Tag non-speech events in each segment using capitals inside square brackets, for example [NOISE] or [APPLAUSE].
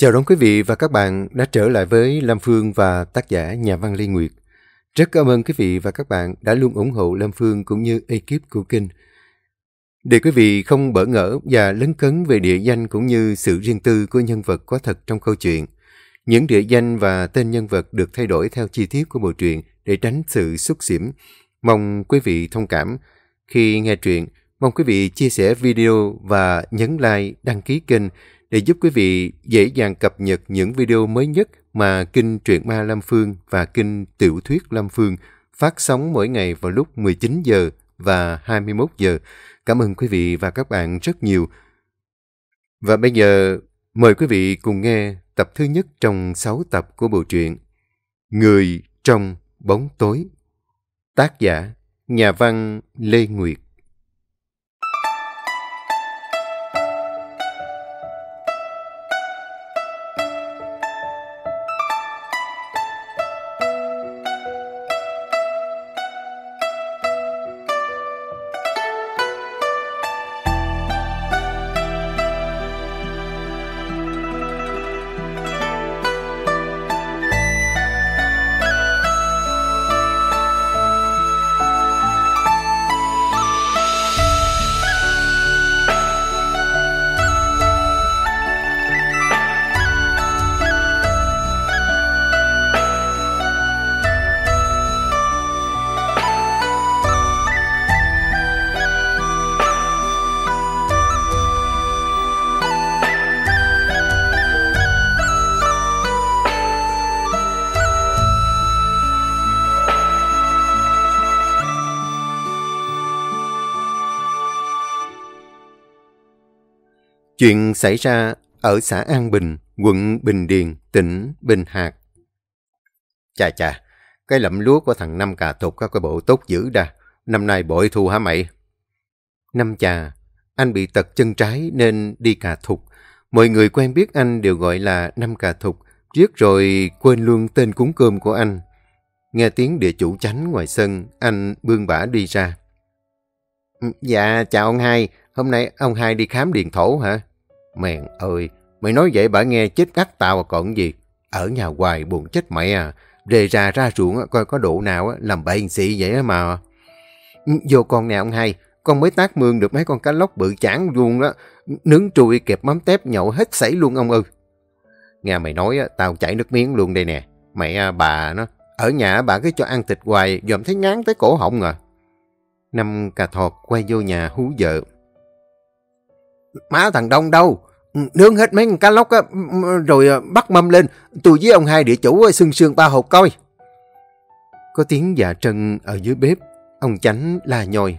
Chào đón quý vị và các bạn đã trở lại với Lam Phương và tác giả nhà văn Lê Nguyệt. Rất cảm ơn quý vị và các bạn đã luôn ủng hộ Lam Phương cũng như ekip của kênh. Để quý vị không bỡ ngỡ và lấn cấn về địa danh cũng như sự riêng tư của nhân vật có thật trong câu chuyện, những địa danh và tên nhân vật được thay đổi theo chi tiết của bộ truyện để tránh sự xúc xỉm. Mong quý vị thông cảm. Khi nghe truyện, mong quý vị chia sẻ video và nhấn like, đăng ký kênh để giúp quý vị dễ dàng cập nhật những video mới nhất mà Kinh Truyện Ma Lam Phương và Kinh Tiểu Thuyết Lam Phương phát sóng mỗi ngày vào lúc 19 giờ và 21 giờ. Cảm ơn quý vị và các bạn rất nhiều. Và bây giờ, mời quý vị cùng nghe tập thứ nhất trong 6 tập của bộ truyện Người trong bóng tối. Tác giả, nhà văn Lê Nguyệt. Chuyện xảy ra ở xã An Bình, quận Bình Điền, tỉnh Bình Hạc. Chà chà, cái lậm lúa của thằng Năm cà thục có cái bộ tốt dữ đà. Năm nay bội thu hả mày? Năm chà, anh bị tật chân trái nên đi cà thục. Mọi người quen biết anh đều gọi là Năm cà thục, riết rồi quên luôn tên cúng cơm của anh. Nghe tiếng địa chủ chánh ngoài sân, anh bươn bả đi ra. Dạ, chào ông hai. Hôm nay ông hai đi khám điền thổ hả? Mèn ơi, mày nói vậy bà nghe chết cắt tao à còn gì. Ở nhà hoài buồn chết mẹ à. Rề ra ra ruộng coi có độ nào làm bậy xị vậy mà. Ừ, vô con nè ông hai, con mới tác mương được mấy con cá lóc bự chán luôn đó. Nướng trùi kẹp mắm tép nhậu hết sảy luôn ông ơi. Nghe mày nói tao chảy nước miếng luôn đây nè. Mẹ à, bà nó, ở nhà bà cứ cho ăn thịt hoài, dòm thấy ngán tới cổ họng à. Năm cà thọt quay vô nhà hú vợ. Má thằng Đông đâu? Nướng hết mấy con cá lóc á, rồi ờ, bắt mâm lên. Tôi với ông hai địa chủ ờ, xương xương ba hộp coi. Có tiếng dạ trân ở dưới bếp. Ông chánh la nhồi.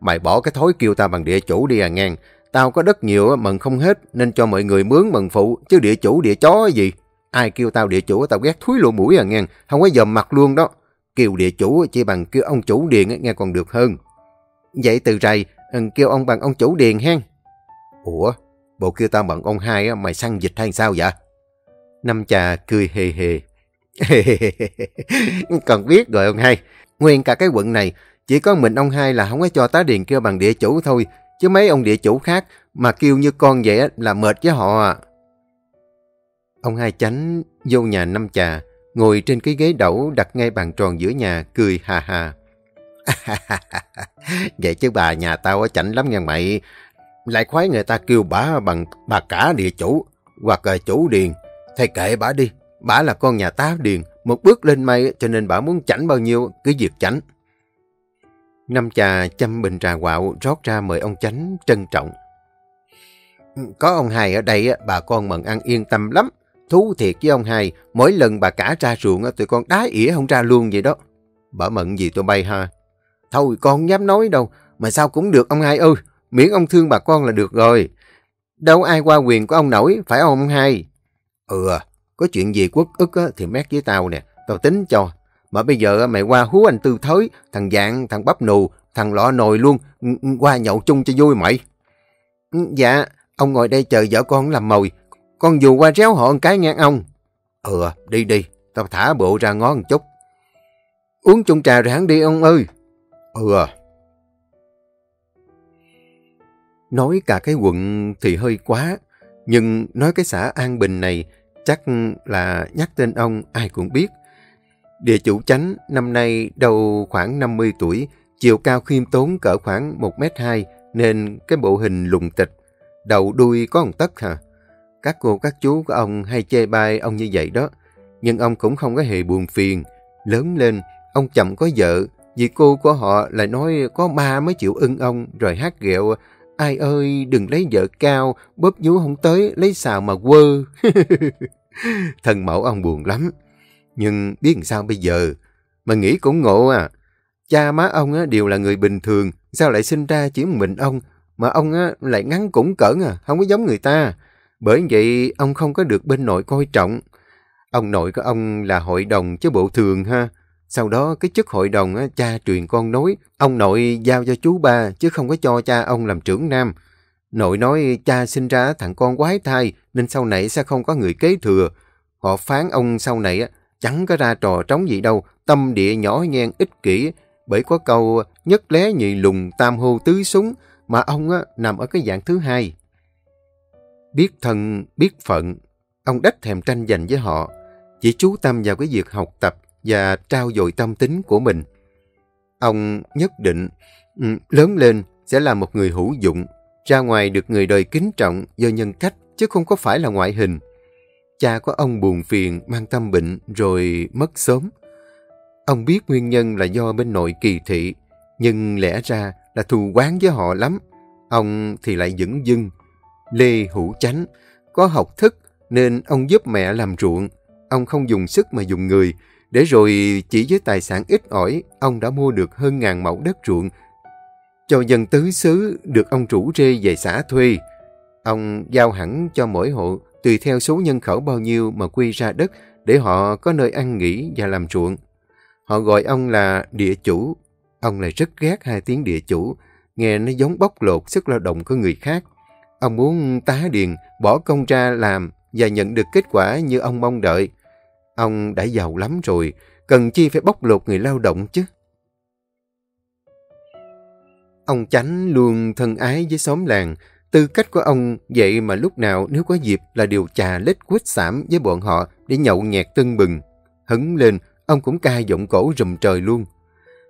Mày bỏ cái thói kêu tao bằng địa chủ đi à ngang. Tao có đất nhiều mần không hết nên cho mọi người mướn mần phụ. Chứ địa chủ địa chó gì. Ai kêu tao địa chủ tao ghét thúi lộ mũi à ngang. Không có dòm mặt luôn đó. Kêu địa chủ chỉ bằng kêu ông chủ điền nghe còn được hơn. Vậy từ rày ừ, kêu ông bằng ông chủ điền hen. Ủa, bộ kêu tao bận ông hai mày săn dịch hay sao vậy? Năm trà cười hề hề. [LAUGHS] Còn biết rồi ông hai, nguyên cả cái quận này, chỉ có mình ông hai là không có cho tá điền kêu bằng địa chủ thôi, chứ mấy ông địa chủ khác mà kêu như con vậy là mệt với họ à. Ông hai chánh vô nhà năm trà, ngồi trên cái ghế đẩu đặt ngay bàn tròn giữa nhà, cười hà hà. [LAUGHS] vậy chứ bà nhà tao ở chảnh lắm nha mày, lại khoái người ta kêu bả bằng bà cả địa chủ hoặc là chủ điền. Thầy kệ bả đi, bả là con nhà tá điền, một bước lên mây cho nên bả muốn chảnh bao nhiêu cứ việc chảnh. Năm trà chăm bình trà quạo rót ra mời ông chánh trân trọng. Ừ, có ông hai ở đây bà con mừng ăn yên tâm lắm. Thú thiệt với ông hai, mỗi lần bà cả ra ruộng tụi con đá ỉa không ra luôn vậy đó. Bà mận gì tụi bay ha? Thôi con dám nói đâu, mà sao cũng được ông hai ơi. Miễn ông thương bà con là được rồi. Đâu ai qua quyền của ông nổi, phải ông hai? Ừ, có chuyện gì quốc ức thì mét với tao nè, tao tính cho. Mà bây giờ mày qua hú anh Tư Thới, thằng Dạng, thằng Bắp Nù, thằng Lọ Nồi luôn, ừ, ừ, qua nhậu chung cho vui mày. Ừ, dạ, ông ngồi đây chờ vợ con làm mồi, con dù qua réo họ một cái ngang ông. Ừ, đi đi, tao thả bộ ra ngó một chút. Uống chung trà rồi hắn đi ông ơi. Ừ Nói cả cái quận thì hơi quá, Nhưng nói cái xã An Bình này chắc là nhắc tên ông ai cũng biết. Địa chủ chánh năm nay đầu khoảng 50 tuổi, chiều cao khiêm tốn cỡ khoảng 1m2 nên cái bộ hình lùng tịch, đầu đuôi có một tấc hả? Các cô các chú của ông hay chê bai ông như vậy đó, nhưng ông cũng không có hề buồn phiền. Lớn lên, ông chậm có vợ, vì cô của họ lại nói có ma mới chịu ưng ông, rồi hát ghẹo, ai ơi đừng lấy vợ cao, bóp nhú không tới, lấy xào mà quơ. [LAUGHS] Thần mẫu ông buồn lắm, nhưng biết làm sao bây giờ, mà nghĩ cũng ngộ à. Cha má ông á, đều là người bình thường, sao lại sinh ra chỉ một mình ông, mà ông á, lại ngắn cũng cỡn à, không có giống người ta. Bởi vậy ông không có được bên nội coi trọng. Ông nội của ông là hội đồng chứ bộ thường ha. Sau đó cái chức hội đồng á, cha truyền con nối, ông nội giao cho chú ba chứ không có cho cha ông làm trưởng nam. Nội nói cha sinh ra thằng con quái thai nên sau này sẽ không có người kế thừa. Họ phán ông sau này á, chẳng có ra trò trống gì đâu, tâm địa nhỏ nhen ích kỷ, bởi có câu nhất lé nhị lùng tam hô tứ súng mà ông á, nằm ở cái dạng thứ hai. Biết thân, biết phận, ông đách thèm tranh giành với họ, chỉ chú tâm vào cái việc học tập và trao dồi tâm tính của mình. Ông nhất định ừ, lớn lên sẽ là một người hữu dụng, ra ngoài được người đời kính trọng do nhân cách chứ không có phải là ngoại hình. Cha của ông buồn phiền, mang tâm bệnh rồi mất sớm. Ông biết nguyên nhân là do bên nội kỳ thị, nhưng lẽ ra là thù quán với họ lắm. Ông thì lại dững dưng. Lê Hữu Chánh có học thức nên ông giúp mẹ làm ruộng. Ông không dùng sức mà dùng người, để rồi chỉ với tài sản ít ỏi, ông đã mua được hơn ngàn mẫu đất ruộng cho dân tứ xứ được ông chủ rê về xã thuê. Ông giao hẳn cho mỗi hộ tùy theo số nhân khẩu bao nhiêu mà quy ra đất để họ có nơi ăn nghỉ và làm ruộng. Họ gọi ông là địa chủ. Ông lại rất ghét hai tiếng địa chủ, nghe nó giống bóc lột sức lao động của người khác. Ông muốn tá điền, bỏ công ra làm và nhận được kết quả như ông mong đợi. Ông đã giàu lắm rồi, cần chi phải bóc lột người lao động chứ. Ông Chánh luôn thân ái với xóm làng, tư cách của ông vậy mà lúc nào nếu có dịp là điều trà lết quýt xảm với bọn họ để nhậu nhẹt tưng bừng. Hứng lên, ông cũng ca giọng cổ rùm trời luôn.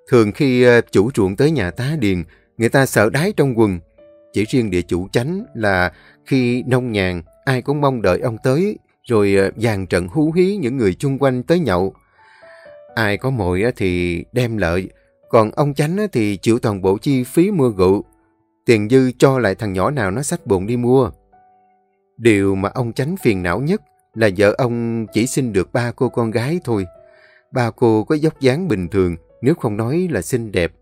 Thường khi ờ, chủ ruộng tới nhà tá điền, người ta sợ đái trong quần. Chỉ riêng địa chủ chánh là khi nông nhàn, ai cũng mong đợi ông tới, rồi ờ, dàn trận hú hí những người chung quanh tới nhậu. Ai có mồi thì đem lợi, còn ông chánh thì chịu toàn bộ chi phí mua rượu. Tiền dư cho lại thằng nhỏ nào nó sách bụng đi mua. Điều mà ông chánh phiền não nhất là vợ ông chỉ sinh được ba cô con gái thôi. Ba cô có dốc dáng bình thường, nếu không nói là xinh đẹp.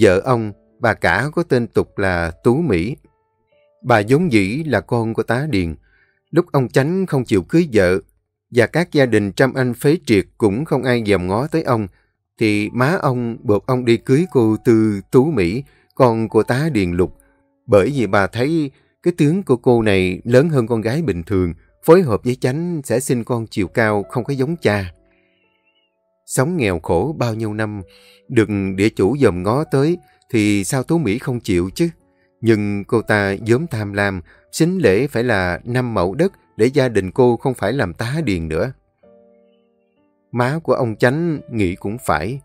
Vợ ông, bà cả có tên tục là Tú Mỹ. Bà giống dĩ là con của tá Điền. Lúc ông Chánh không chịu cưới vợ, và các gia đình trăm anh phế triệt cũng không ai dòm ngó tới ông, thì má ông buộc ông đi cưới cô Tư Tú Mỹ, con của tá Điền Lục. Bởi vì bà thấy cái tướng của cô này lớn hơn con gái bình thường, phối hợp với chánh sẽ sinh con chiều cao không có giống cha. Sống nghèo khổ bao nhiêu năm, được địa chủ dòm ngó tới, thì sao Tú Mỹ không chịu chứ? Nhưng cô ta dớm tham lam, xính lễ phải là năm mẫu đất để gia đình cô không phải làm tá điền nữa. Má của ông Chánh nghĩ cũng phải.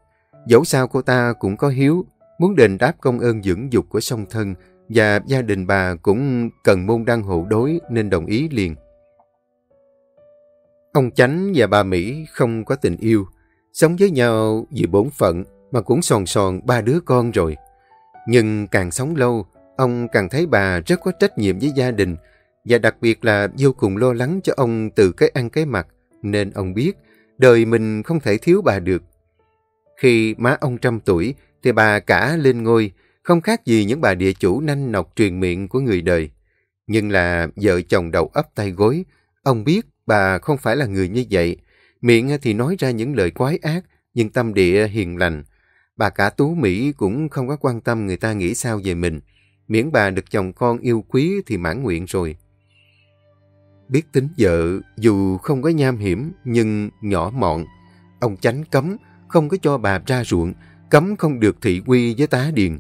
Dẫu sao cô ta cũng có hiếu, muốn đền đáp công ơn dưỡng dục của song thân và gia đình bà cũng cần môn đăng hộ đối nên đồng ý liền. Ông Chánh và bà Mỹ không có tình yêu, sống với nhau vì bổn phận mà cũng sòn sòn ba đứa con rồi. Nhưng càng sống lâu, ông càng thấy bà rất có trách nhiệm với gia đình và đặc biệt là vô cùng lo lắng cho ông từ cái ăn cái mặt nên ông biết đời mình không thể thiếu bà được. Khi má ông trăm tuổi thì bà cả lên ngôi, không khác gì những bà địa chủ nanh nọc truyền miệng của người đời. Nhưng là vợ chồng đầu ấp tay gối, ông biết bà không phải là người như vậy. Miệng thì nói ra những lời quái ác, nhưng tâm địa hiền lành. Bà cả Tú Mỹ cũng không có quan tâm người ta nghĩ sao về mình. Miễn bà được chồng con yêu quý thì mãn nguyện rồi. Biết tính vợ, dù không có nham hiểm, nhưng nhỏ mọn. Ông chánh cấm, không có cho bà ra ruộng, cấm không được thị quy với tá điền.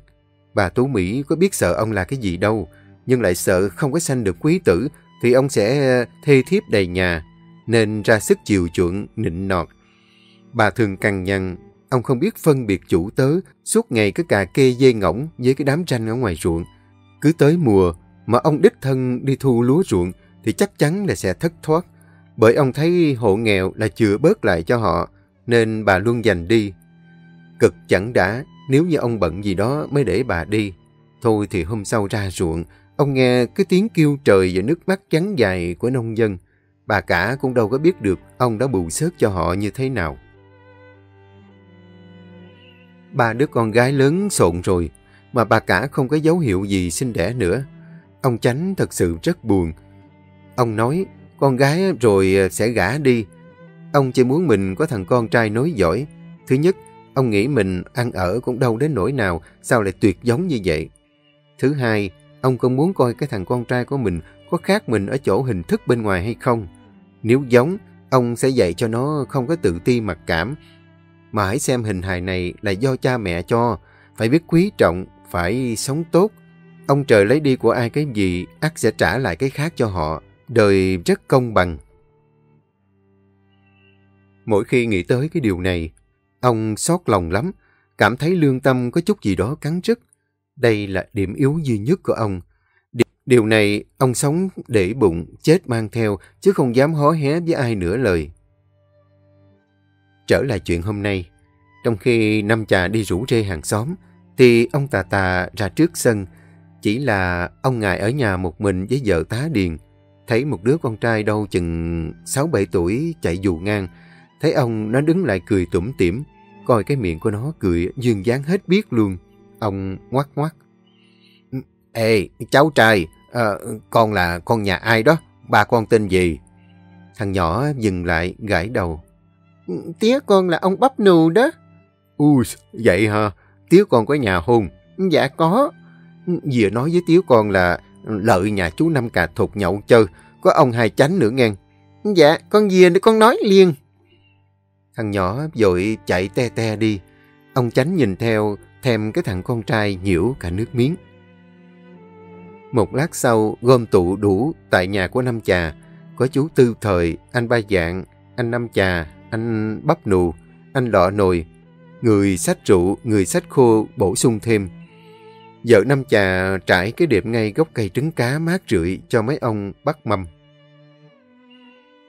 Bà Tú Mỹ có biết sợ ông là cái gì đâu, nhưng lại sợ không có sanh được quý tử, thì ông sẽ ờ, thê thiếp đầy nhà, nên ra sức chiều chuộng, nịnh nọt. Bà thường cằn nhằn, ông không biết phân biệt chủ tớ, suốt ngày cứ cà kê dê ngỗng với cái đám tranh ở ngoài ruộng. Cứ tới mùa mà ông đích thân đi thu lúa ruộng thì chắc chắn là sẽ thất thoát. Bởi ông thấy hộ nghèo là chừa bớt lại cho họ, nên bà luôn dành đi. Cực chẳng đã, nếu như ông bận gì đó mới để bà đi. Thôi thì hôm sau ra ruộng, ông nghe cái tiếng kêu trời và nước mắt trắng dài của nông dân. Bà cả cũng đâu có biết được ông đã bù xớt cho họ như thế nào. Ba đứa con gái lớn xộn rồi, mà bà cả không có dấu hiệu gì sinh đẻ nữa. Ông Chánh thật sự rất buồn. Ông nói, con gái rồi ờ, sẽ gả đi. Ông chỉ muốn mình có thằng con trai nối giỏi. Thứ nhất, ông nghĩ mình ăn ở cũng đâu đến nỗi nào, sao lại tuyệt giống như vậy. Thứ hai, ông không muốn coi cái thằng con trai của mình có khác mình ở chỗ hình thức bên ngoài hay không. Nếu giống, ông sẽ dạy cho nó không có tự ti mặc cảm. Mà hãy xem hình hài này là do cha mẹ cho, phải biết quý trọng, phải sống tốt. Ông trời lấy đi của ai cái gì, ác sẽ trả lại cái khác cho họ. Đời rất công bằng. Mỗi khi nghĩ tới cái điều này, ông xót lòng lắm, cảm thấy lương tâm có chút gì đó cắn rứt. Đây là điểm yếu duy nhất của ông. Điều này ông sống để bụng, chết mang theo, chứ không dám hó hé với ai nữa lời. Trở lại chuyện hôm nay, trong khi năm trà đi rủ rê hàng xóm, thì ông tà tà ra trước sân. Chỉ là ông ngài ở nhà một mình với vợ tá điền. Thấy một đứa con trai đâu chừng 6-7 tuổi chạy dù ngang. Thấy ông nó đứng lại cười tủm tỉm. Coi cái miệng của nó cười dương dáng hết biết luôn. Ông ngoắt ngoắt. Ê, cháu trai, à, con là con nhà ai đó? Ba con tên gì? Thằng nhỏ dừng lại gãi đầu. Tía con là ông bắp nù đó. Ui, vậy hả? Tía con có nhà hôn? Dạ có. Dìa nói với tía con là lợi nhà chú Năm Cà thục nhậu chơi, có ông hai chánh nữa ngang. Dạ, con dìa để con nói liền. Thằng nhỏ vội chạy te te đi. Ông chánh nhìn theo, thèm cái thằng con trai nhiễu cả nước miếng. Một lát sau, gom tụ đủ tại nhà của Năm Trà. Có chú Tư Thời, anh Ba Dạng, anh Năm Trà, anh Bắp Nù, anh Lọ Nồi. Người sách rượu, người sách khô bổ sung thêm. Vợ Năm Trà trải cái đệm ngay gốc cây trứng cá mát rượi cho mấy ông bắt mâm.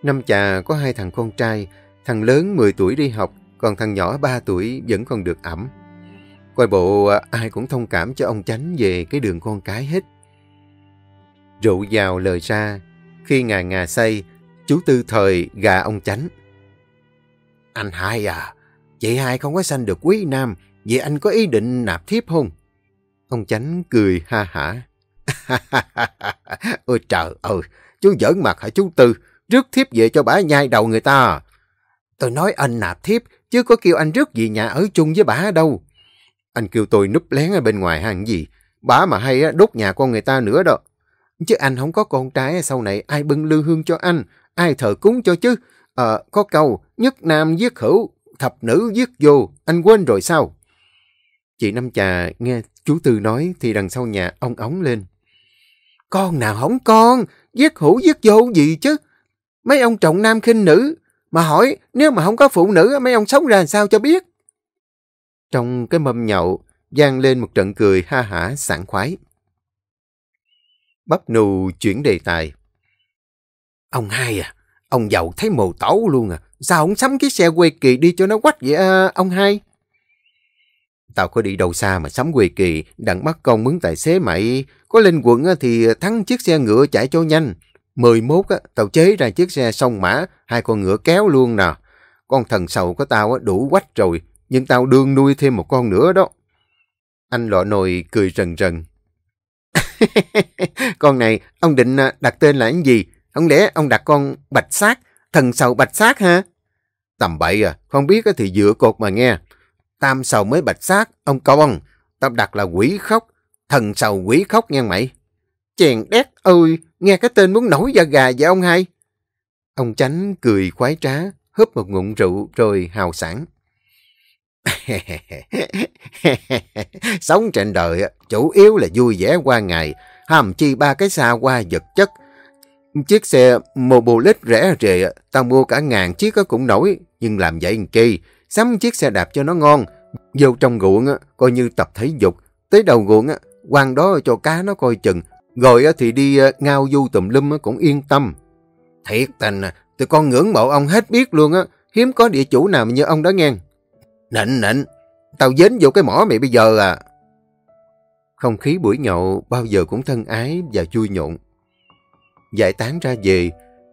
Năm Trà có hai thằng con trai, thằng lớn 10 tuổi đi học, còn thằng nhỏ 3 tuổi vẫn còn được ẩm. Coi bộ à, ai cũng thông cảm cho ông Chánh về cái đường con cái hết. Rượu vào lời ra, khi ngà ngà say, chú Tư Thời gà ông Chánh. Anh hai à, chị hai không có sanh được quý nam, vậy anh có ý định nạp thiếp không? Ông Chánh cười ha hả. [LAUGHS] Ôi trời ơi, chú giỡn mặt hả chú Tư, rước thiếp về cho bà nhai đầu người ta. À? Tôi nói anh nạp thiếp, chứ có kêu anh rước gì nhà ở chung với bà đâu. Anh kêu tôi núp lén ở bên ngoài hàng gì, bà mà hay đốt nhà con người ta nữa đó. Chứ anh không có con trai sau này ai bưng lư hương cho anh, ai thờ cúng cho chứ. Ờ, có câu, nhất nam giết hữu, thập nữ giết vô, anh quên rồi sao? Chị Năm Trà nghe chú Tư nói thì đằng sau nhà ông ống lên. Con nào không con, giết hữu giết vô gì chứ. Mấy ông trọng nam khinh nữ, mà hỏi nếu mà không có phụ nữ mấy ông sống ra làm sao cho biết. Trong cái mâm nhậu, gian lên một trận cười ha hả sảng khoái. Bắp nù chuyển đề tài. Ông hai à, ông giàu thấy mồ tẩu luôn à, sao không sắm cái xe quê kỳ đi cho nó quách vậy à, ông hai? Tao có đi đâu xa mà sắm quê kỳ, đặng bắt con mướn tài xế mày. Có lên quận thì thắng chiếc xe ngựa chạy cho nhanh. Mười mốt tao chế ra chiếc xe sông mã, hai con ngựa kéo luôn nè. Con thần sầu của tao đủ quách rồi, nhưng tao đương nuôi thêm một con nữa đó. Anh lọ nồi cười rần rần. [LAUGHS] con này, ông định à, đặt tên là cái gì? Không lẽ ông đặt con bạch sát, thần sầu bạch sát ha? Tầm bậy à, không biết thì dựa cột mà nghe. Tam sầu mới bạch sát, ông con, tao đặt là quỷ khóc, thần sầu quỷ khóc nha mày. Chèn đét ơi, nghe cái tên muốn nổi da gà vậy ông hai. Ông Chánh cười khoái trá, húp một ngụm rượu rồi hào sảng. [LAUGHS] Sống trên đời chủ yếu là vui vẻ qua ngày, hàm chi ba cái xa qua vật chất. Chiếc xe Mobolet rẻ rề, tao mua cả ngàn chiếc cũng nổi, nhưng làm vậy làm chi, sắm chiếc xe đạp cho nó ngon. Vô trong ruộng, coi như tập thể dục, tới đầu ruộng, quăng đó cho cá nó coi chừng, rồi thì đi ờ, ngao du tùm lum cũng yên tâm. Thiệt tình, à, tụi con ngưỡng mộ ông hết biết luôn á, hiếm có địa chủ nào như ông đó nghe. Nịnh nịnh, tao dính vô cái mỏ mày bây giờ à. Không khí buổi nhậu bao giờ cũng thân ái và vui nhộn. Giải tán ra về,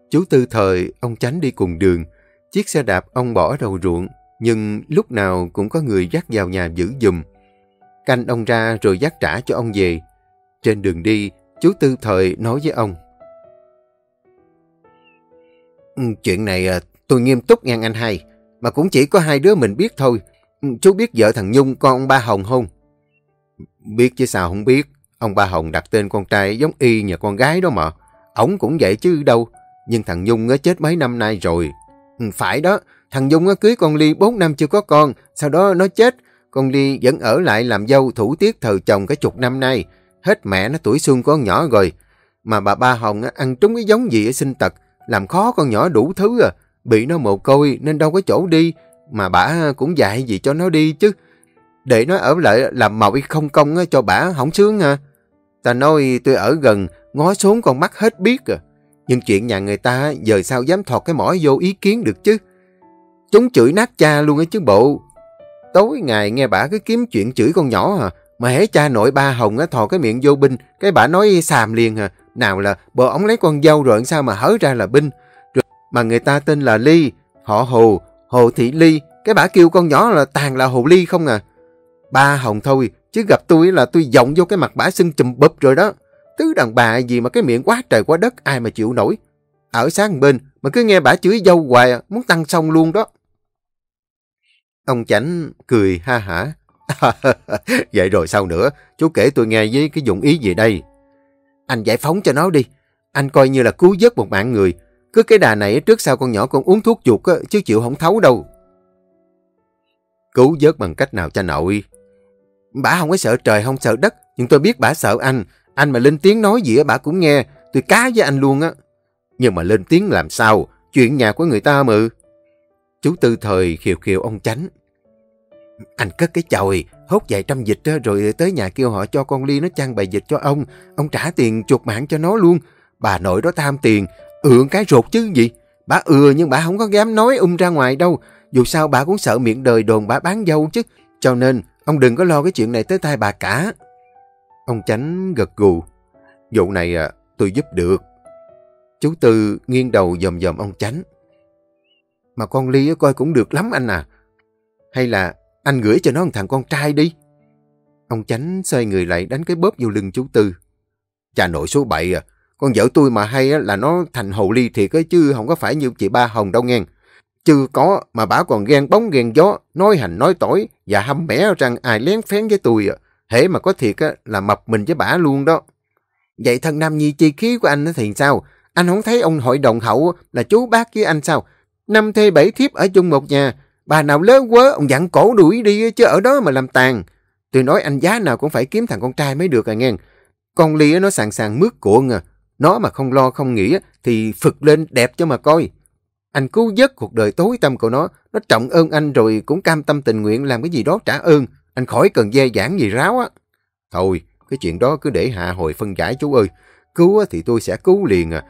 chú Tư Thời, ông tránh đi cùng đường. Chiếc xe đạp ông bỏ đầu ruộng, nhưng lúc nào cũng có người dắt vào nhà giữ dùm. Canh ông ra rồi dắt trả cho ông về. Trên đường đi, chú Tư Thời nói với ông. Ừ, chuyện này à, tôi nghiêm túc ngang anh hai, mà cũng chỉ có hai đứa mình biết thôi. Ừ, chú biết vợ thằng Nhung con ông Ba Hồng không? Biết chứ sao không biết. Ông Ba Hồng đặt tên con trai giống y nhà con gái đó mà. Ổng cũng vậy chứ đâu. Nhưng thằng Nhung chết mấy năm nay rồi. Ừ, phải đó, thằng Nhung cưới con Ly 4 năm chưa có con. Sau đó nó chết. Con Ly vẫn ở lại làm dâu thủ tiết thờ chồng cả chục năm nay. Hết mẹ nó tuổi xuân con nhỏ rồi. Mà bà Ba Hồng ăn trúng cái giống gì ở sinh tật. Làm khó con nhỏ đủ thứ à. Bị nó mồ côi nên đâu có chỗ đi. Mà bà cũng dạy gì cho nó đi chứ. Để nó ở lại làm mội không công cho bà không sướng à. Ta nói tôi ở gần, ngó xuống còn mắt hết biết à. Nhưng chuyện nhà người ta giờ sao dám thọt cái mỏ vô ý kiến được chứ. Chúng chửi nát cha luôn ấy chứ bộ. Tối ngày nghe bà cứ kiếm chuyện chửi con nhỏ à. Mà hễ cha nội ba hồng á thò cái miệng vô binh, cái bà nói xàm liền à. Nào là bờ ống lấy con dâu rồi sao mà hớ ra là binh. Rồi, mà người ta tên là Ly, họ Hồ, Hồ Thị Ly. Cái bà kêu con nhỏ là tàn là Hồ Ly không à. Ba hồng thôi, chứ gặp tôi là tôi giọng vô cái mặt bả sưng chùm bụp rồi đó. Thứ đàn bà gì mà cái miệng quá trời quá đất ai mà chịu nổi. Ở sáng bên mà cứ nghe bả chửi dâu hoài muốn tăng xong luôn đó. Ông Chánh cười ha hả. [LAUGHS] Vậy rồi sao nữa? Chú kể tôi nghe với cái dụng ý gì đây? Anh giải phóng cho nó đi. Anh coi như là cứu vớt một mạng người. Cứ cái đà này trước sau con nhỏ con uống thuốc chuột chứ chịu không thấu đâu. Cứu vớt bằng cách nào cha nội? Bà không có sợ trời không sợ đất, nhưng tôi biết bà sợ anh. Anh mà lên tiếng nói gì á bà cũng nghe, tôi cá với anh luôn á. Nhưng mà lên tiếng làm sao? Chuyện nhà của người ta mà. Chú Tư Thời khiều khiều ông Chánh. Anh cất cái chòi, hốt vài trăm dịch rồi tới nhà kêu họ cho con Ly nó trang bài dịch cho ông. Ông trả tiền chuột mạng cho nó luôn. Bà nội đó tham tiền, ượng cái rột chứ gì. Bà ừa nhưng bà không có dám nói um ra ngoài đâu. Dù sao bà cũng sợ miệng đời đồn bà bán dâu chứ. Cho nên Ông đừng có lo cái chuyện này tới tai bà cả. Ông Chánh gật gù. Vụ này à, tôi giúp được. Chú Tư nghiêng đầu dòm dòm ông Chánh. Mà con Ly coi cũng được lắm anh à. Hay là anh gửi cho nó một thằng con trai đi. Ông Chánh xoay người lại đánh cái bóp vô lưng chú Tư. Cha nội số 7 à. Con vợ tôi mà hay là nó thành hồ ly thiệt ấy, chứ không có phải như chị ba Hồng đâu nghe. Chưa có mà bà còn ghen bóng ghen gió, nói hành nói tỏi và hâm mẻ rằng ai lén phén với tôi. À. Hễ mà có thiệt là mập mình với bả luôn đó. Vậy thân nam nhi chi khí của anh thì sao? Anh không thấy ông hội đồng hậu là chú bác với anh sao? Năm thê bảy thiếp ở chung một nhà. Bà nào lớn quá, ông dặn cổ đuổi đi chứ ở đó mà làm tàn. Tôi nói anh giá nào cũng phải kiếm thằng con trai mới được à nghe. Con Ly nó sàng sàng mướt cuộn à. Nó mà không lo không nghĩ thì phực lên đẹp cho mà coi. Anh cứu vớt cuộc đời tối tâm của nó. Nó trọng ơn anh rồi cũng cam tâm tình nguyện làm cái gì đó trả ơn. Anh khỏi cần dê giảng gì ráo á. Thôi, cái chuyện đó cứ để hạ hồi phân giải chú ơi. Cứu thì tôi sẽ cứu liền à.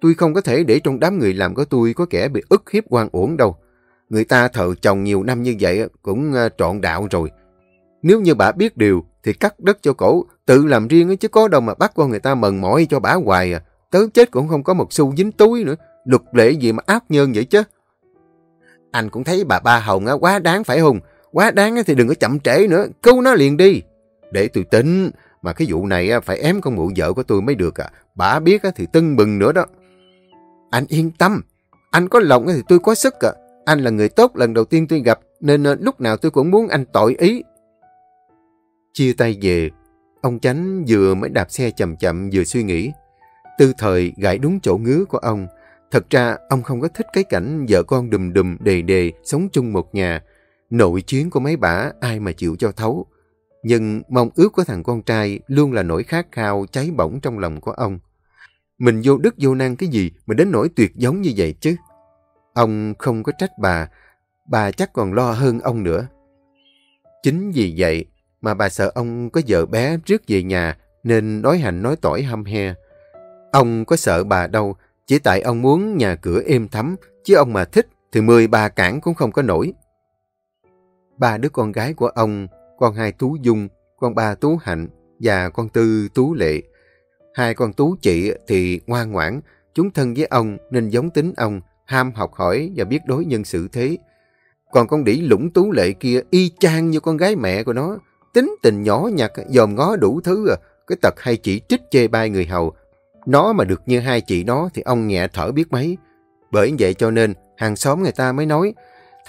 Tôi không có thể để trong đám người làm của tôi có kẻ bị ức hiếp quan uổng đâu. Người ta thờ chồng nhiều năm như vậy cũng ờ, trọn đạo rồi. Nếu như bà biết điều thì cắt đất cho cổ, tự làm riêng chứ có đâu mà bắt con người ta mần mỏi cho bà hoài à. Tới chết cũng không có một xu dính túi nữa. Luật lệ gì mà ác nhân vậy chứ? Anh cũng thấy bà Ba Hồng á, quá đáng phải không? Quá đáng thì đừng có chậm trễ nữa, cứu nó liền đi. Để tôi tính, mà cái vụ này phải ém con mụ vợ của tôi mới được à. Bà biết thì tưng bừng nữa đó. Anh yên tâm, anh có lòng thì tôi có sức à. Anh là người tốt lần đầu tiên tôi gặp, nên ờ, lúc nào tôi cũng muốn anh tội ý. Chia tay về, ông Chánh vừa mới đạp xe chậm chậm vừa suy nghĩ. Tư thời gãi đúng chỗ ngứa của ông, Thật ra, ông không có thích cái cảnh vợ con đùm đùm đề đề sống chung một nhà. Nội chiến của mấy bả ai mà chịu cho thấu. Nhưng mong ước của thằng con trai luôn là nỗi khát khao cháy bỏng trong lòng của ông. Mình vô đức vô năng cái gì mà đến nỗi tuyệt giống như vậy chứ? Ông không có trách bà, bà chắc còn lo hơn ông nữa. Chính vì vậy mà bà sợ ông có vợ bé trước về nhà nên nói hành nói tỏi hăm he. Ông có sợ bà đâu, chỉ tại ông muốn nhà cửa êm thấm, chứ ông mà thích thì mười bà cản cũng không có nổi. Ba đứa con gái của ông, con hai Tú Dung, con ba Tú Hạnh và con tư Tú Lệ. Hai con Tú chị thì ngoan ngoãn, chúng thân với ông nên giống tính ông, ham học hỏi và biết đối nhân xử thế. Còn con đĩ lũng Tú Lệ kia y chang như con gái mẹ của nó, tính tình nhỏ nhặt, dòm ngó đủ thứ à. Cái tật hay chỉ trích chê bai người hầu. Nó mà được như hai chị nó thì ông nhẹ thở biết mấy. Bởi vậy cho nên hàng xóm người ta mới nói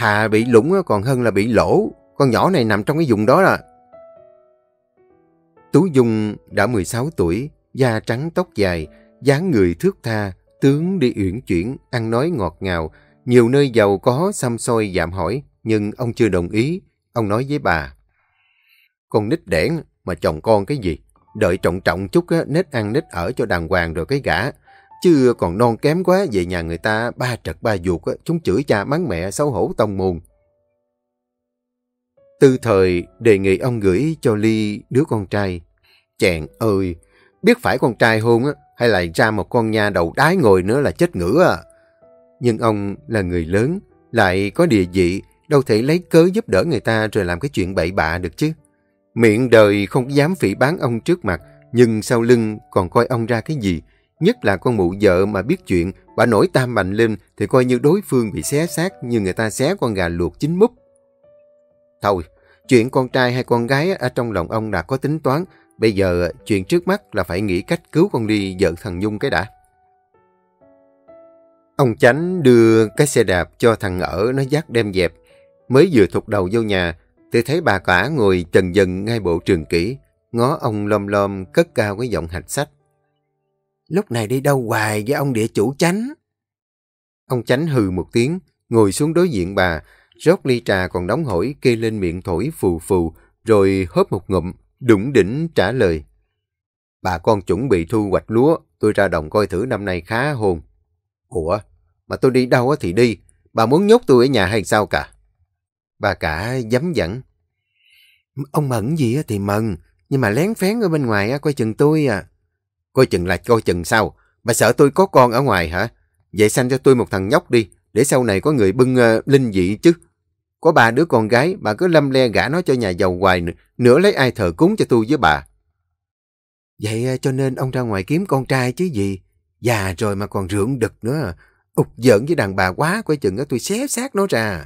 thà bị lũng còn hơn là bị lỗ. Con nhỏ này nằm trong cái vùng đó à. Tú Dung đã 16 tuổi, da trắng tóc dài, dáng người thước tha, tướng đi uyển chuyển, ăn nói ngọt ngào. Nhiều nơi giàu có xăm xôi dạm hỏi, nhưng ông chưa đồng ý. Ông nói với bà, Con nít đẻn mà chồng con cái gì? Đợi trọng trọng chút á, nết ăn nết ở cho đàng hoàng rồi cái gã. Chứ còn non kém quá về nhà người ta ba trật ba ruột á, chúng chửi cha mắng mẹ xấu hổ tông môn. Tư thời đề nghị ông gửi cho Ly đứa con trai. Chàng ơi, biết phải con trai hôn á, hay là ra một con nha đầu đái ngồi nữa là chết ngửa à. Nhưng ông là người lớn, lại có địa vị, đâu thể lấy cớ giúp đỡ người ta rồi làm cái chuyện bậy bạ được chứ. Miệng đời không dám phỉ bán ông trước mặt, nhưng sau lưng còn coi ông ra cái gì. Nhất là con mụ vợ mà biết chuyện, bà nổi tam bành lên thì coi như đối phương bị xé xác như người ta xé con gà luộc chín mút. Thôi, chuyện con trai hay con gái ở trong lòng ông đã có tính toán. Bây giờ chuyện trước mắt là phải nghĩ cách cứu con đi vợ thằng Nhung cái đã. Ông Chánh đưa cái xe đạp cho thằng ở nó dắt đem dẹp. Mới vừa thục đầu vô nhà Tôi thấy bà cả ngồi trần dần ngay bộ trường kỹ, ngó ông lom lom cất cao cái giọng hạch sách. Lúc này đi đâu hoài với ông địa chủ chánh? Ông chánh hừ một tiếng, ngồi xuống đối diện bà, rót ly trà còn đóng hổi kê lên miệng thổi phù phù, rồi hớp một ngụm, đủng đỉnh trả lời. Bà con chuẩn bị thu hoạch lúa, tôi ra đồng coi thử năm nay khá hồn. Ủa, mà tôi đi đâu thì đi, bà muốn nhốt tôi ở nhà hay sao cả? Bà cả dám dẫn. Ông mẫn gì thì mừng, nhưng mà lén phén ở bên ngoài coi chừng tôi à. Coi chừng là coi chừng sao? Bà sợ tôi có con ở ngoài hả? Vậy sanh cho tôi một thằng nhóc đi, để sau này có người bưng uh, linh dị chứ. Có ba đứa con gái, bà cứ lâm le gả nó cho nhà giàu hoài nữa, nữa lấy ai thờ cúng cho tôi với bà. Vậy ờ, cho nên ông ra ngoài kiếm con trai chứ gì? Già rồi mà còn rượu đực nữa. Ục giận với đàn bà quá, coi chừng tôi xé xác nó ra.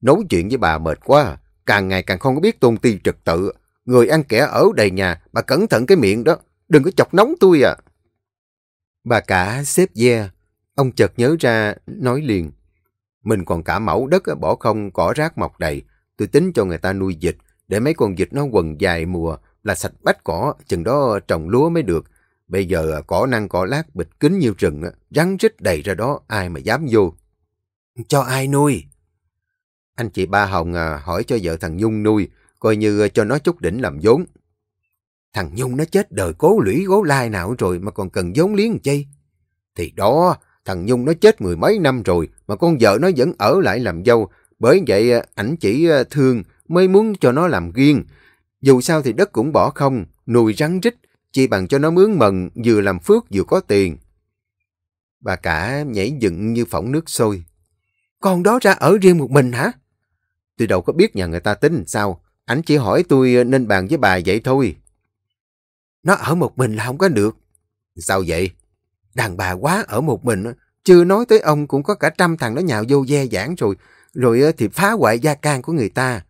Nói chuyện với bà mệt quá, càng ngày càng không có biết tôn ti trật tự. Người ăn kẻ ở đầy nhà, bà cẩn thận cái miệng đó, đừng có chọc nóng tôi à. Bà cả xếp ve, ông chợt nhớ ra, nói liền. Mình còn cả mẫu đất bỏ không cỏ rác mọc đầy, tôi tính cho người ta nuôi dịch, để mấy con dịch nó quần dài mùa là sạch bách cỏ, chừng đó trồng lúa mới được. Bây giờ à, cỏ năng cỏ lát bịch kín như rừng, rắn rít đầy ra đó, ai mà dám vô. Cho ai nuôi? Anh chị ba Hồng à, hỏi cho vợ thằng Nhung nuôi, coi như ờ, cho nó chút đỉnh làm vốn. Thằng Nhung nó chết đời cố lũy gố lai nào rồi mà còn cần vốn liếng chi. Thì đó, thằng Nhung nó chết mười mấy năm rồi mà con vợ nó vẫn ở lại làm dâu. Bởi vậy ờ, ảnh chỉ ờ, thương mới muốn cho nó làm riêng. Dù sao thì đất cũng bỏ không, nuôi rắn rít, chỉ bằng cho nó mướn mần, vừa làm phước vừa có tiền. Bà cả nhảy dựng như phỏng nước sôi. Con đó ra ở riêng một mình hả? Tôi đâu có biết nhà người ta tính sao. Anh chỉ hỏi tôi ờ, nên bàn với bà vậy thôi. Nó ở một mình là không có được. Sao vậy? Đàn bà quá ở một mình. Chưa nói tới ông cũng có cả trăm thằng nó nhào vô ve giảng rồi. Rồi ờ, thì phá hoại gia can của người ta.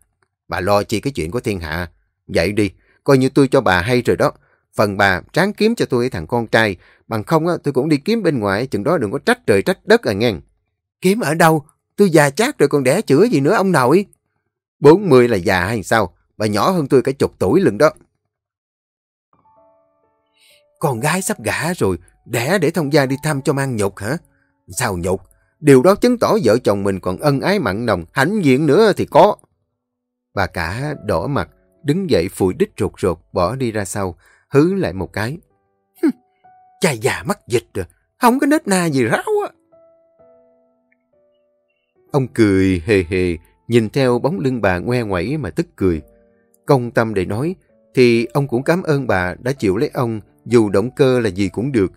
Bà lo chi cái chuyện của thiên hạ. Vậy đi, coi như tôi cho bà hay rồi đó. Phần bà tráng kiếm cho tôi thằng con trai. Bằng không ờ, tôi cũng đi kiếm bên ngoài. Chừng đó đừng có trách trời trách đất à ngang. Kiếm ở đâu? Tôi già chát rồi còn đẻ chữa gì nữa ông nội. 40 là già hay sao? Bà nhỏ hơn tôi cả chục tuổi lần đó. Con gái sắp gả rồi, đẻ để thông gia đi thăm cho mang nhục hả? Sao nhục? Điều đó chứng tỏ vợ chồng mình còn ân ái mặn nồng, hãnh diện nữa thì có. Bà cả đỏ mặt, đứng dậy phủi đích rụt rụt, bỏ đi ra sau, hứ lại một cái. cha già mắc dịch rồi, không có nết na gì ráo á. Ông cười hề hề, nhìn theo bóng lưng bà ngoe ngoẩy mà tức cười. Công tâm để nói, thì ông cũng cảm ơn bà đã chịu lấy ông, dù động cơ là gì cũng được.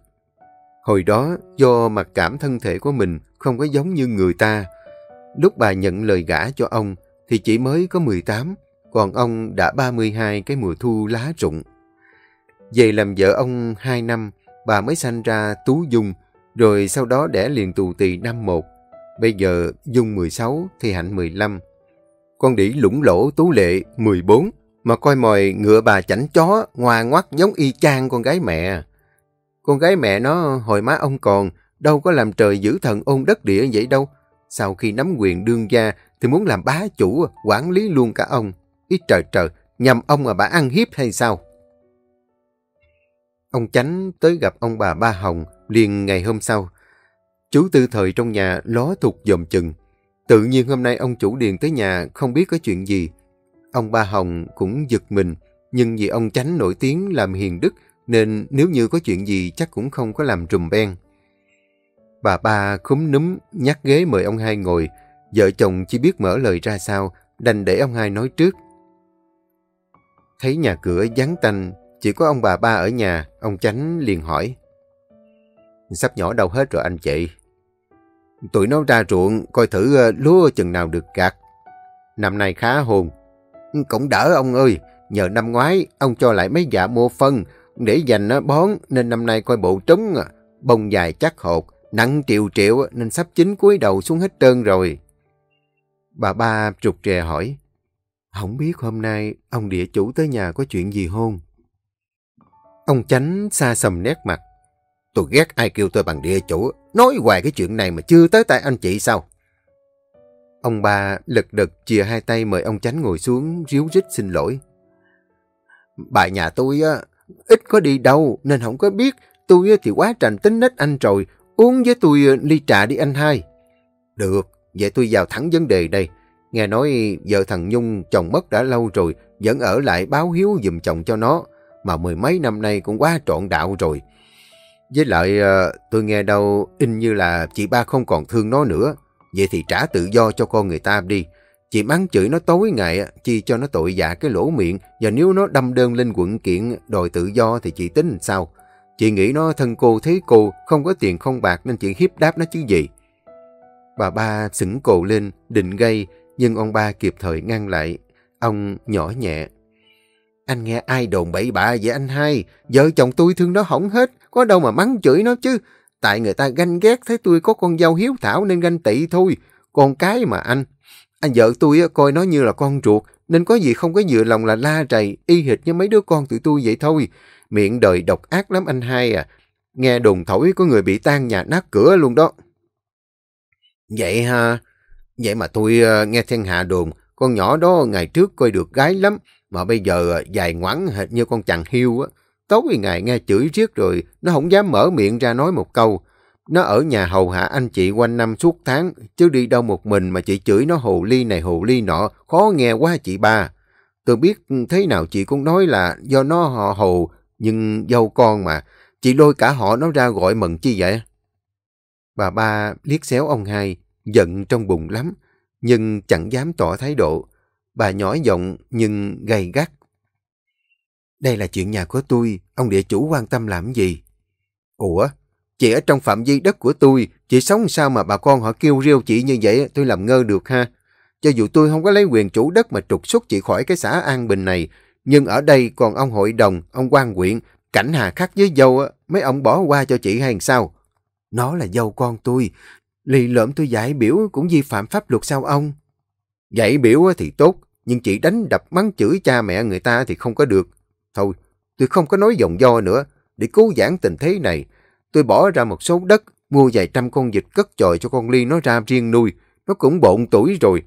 Hồi đó, do mặc cảm thân thể của mình không có giống như người ta, lúc bà nhận lời gả cho ông thì chỉ mới có 18, còn ông đã 32 cái mùa thu lá rụng. Về làm vợ ông 2 năm, bà mới sanh ra Tú Dung, rồi sau đó đẻ liền tù tì năm một. Bây giờ Dung 16 thì Hạnh 15. Con đĩ lũng lỗ Tú Lệ 14, mà coi mồi ngựa bà chảnh chó, ngoa ngoắt giống y chang con gái mẹ. Con gái mẹ nó hồi má ông còn, đâu có làm trời giữ thần ôn đất địa vậy đâu. Sau khi nắm quyền đương gia thì muốn làm bá chủ, quản lý luôn cả ông. Ý trời trời, nhầm ông mà bà ăn hiếp hay sao? Ông Chánh tới gặp ông bà Ba Hồng liền ngày hôm sau. Chú Tư Thời trong nhà ló thục dòm chừng. Tự nhiên hôm nay ông chủ điền tới nhà không biết có chuyện gì. Ông Ba Hồng cũng giật mình, nhưng vì ông Chánh nổi tiếng làm hiền đức nên nếu như có chuyện gì chắc cũng không có làm trùm ben. Bà ba khúm núm, nhắc ghế mời ông hai ngồi. Vợ chồng chỉ biết mở lời ra sao, đành để ông hai nói trước. Thấy nhà cửa vắng tanh, chỉ có ông bà ba ở nhà, ông Chánh liền hỏi. Sắp nhỏ đâu hết rồi anh chị? Tụi nó ra ruộng, coi thử ờ, lúa chừng nào được gặt. Năm nay khá hồn. Ừ, cũng đỡ ông ơi, nhờ năm ngoái, ông cho lại mấy dạ mua phân, để dành nó bón, nên năm nay coi bộ trúng, à. bông dài chắc hột, nặng triệu triệu nên sắp chín cuối đầu xuống hết trơn rồi. Bà ba trục trè hỏi, không biết hôm nay ông địa chủ tới nhà có chuyện gì hôn? Ông chánh xa sầm nét mặt. Tôi ghét ai kêu tôi bằng địa chủ, nói hoài cái chuyện này mà chưa tới tay anh chị sao? Ông ba lật đật chìa hai tay mời ông chánh ngồi xuống, ríu rít xin lỗi. Bà nhà tôi á, ít có đi đâu nên không có biết. Tôi thì quá trành tính nết anh rồi, uống với tôi ờ, ly trà đi anh hai. Được, vậy tôi vào thẳng vấn đề đây. Nghe nói vợ thằng Nhung chồng mất đã lâu rồi, vẫn ở lại báo hiếu dùm chồng cho nó, mà mười mấy năm nay cũng quá trọn đạo rồi. Với lại ờ, tôi nghe đâu in như là chị ba không còn thương nó nữa, vậy thì trả tự do cho con người ta đi. Chị mắng chửi nó tối ngày, chi cho nó tội dạ cái lỗ miệng, và nếu nó đâm đơn lên quận kiện đòi tự do thì chị tính sao? Chị nghĩ nó thân cô thế cô, không có tiền không bạc nên chị hiếp đáp nó chứ gì. Bà ba sững cổ lên, định gây, nhưng ông ba kịp thời ngăn lại. Ông nhỏ nhẹ. Anh nghe ai đồn bậy bạ vậy anh hai? Vợ chồng tôi thương nó hỏng hết, có đâu mà mắng chửi nó chứ. Tại người ta ganh ghét thấy tôi có con dâu hiếu thảo nên ganh tị thôi. Con cái mà anh. Anh vợ tôi coi nó như là con ruột, nên có gì không có dựa lòng là la rầy, y hệt như mấy đứa con tụi tôi vậy thôi. Miệng đời độc ác lắm anh hai à. Nghe đồn thổi có người bị tan nhà nát cửa luôn đó. Vậy ha, vậy mà tôi ờ, nghe thiên hạ đồn, con nhỏ đó ngày trước coi được gái lắm, mà bây giờ à, dài ngoắn hệt như con chằn hiu á. Tối ngày nghe chửi riết rồi, nó không dám mở miệng ra nói một câu. Nó ở nhà hầu hạ anh chị quanh năm suốt tháng, chứ đi đâu một mình mà chị chửi nó hồ ly này hồ ly nọ, khó nghe quá chị ba. Tôi biết ừ, thế nào chị cũng nói là do nó họ hồ, nhưng dâu con mà, chị lôi cả họ nó ra gọi mừng chi vậy? Bà ba liếc xéo ông hai, giận trong bụng lắm, nhưng chẳng dám tỏ thái độ. Bà nhỏ giọng nhưng gay gắt. Đây là chuyện nhà của tôi, ông địa chủ quan tâm làm gì? Ủa, Chị ở trong phạm vi đất của tôi, chị sống sao mà bà con họ kêu riêu chị như vậy, tôi làm ngơ được ha. Cho dù tôi không có lấy quyền chủ đất mà trục xuất chị khỏi cái xã An Bình này, nhưng ở đây còn ông hội đồng, ông quan quyện, cảnh hà khắc với dâu, mấy ông bỏ qua cho chị hay sao? Nó là dâu con tôi, lì lợm tôi giải biểu cũng vi phạm pháp luật sao ông? Giải biểu thì tốt, nhưng chị đánh đập mắng chửi cha mẹ người ta thì không có được. Thôi, tôi không có nói dòng do nữa, để cứu giãn tình thế này. Tôi bỏ ra một số đất, mua vài trăm con vịt cất chòi cho con Ly nó ra riêng nuôi. Nó cũng bộn tuổi rồi.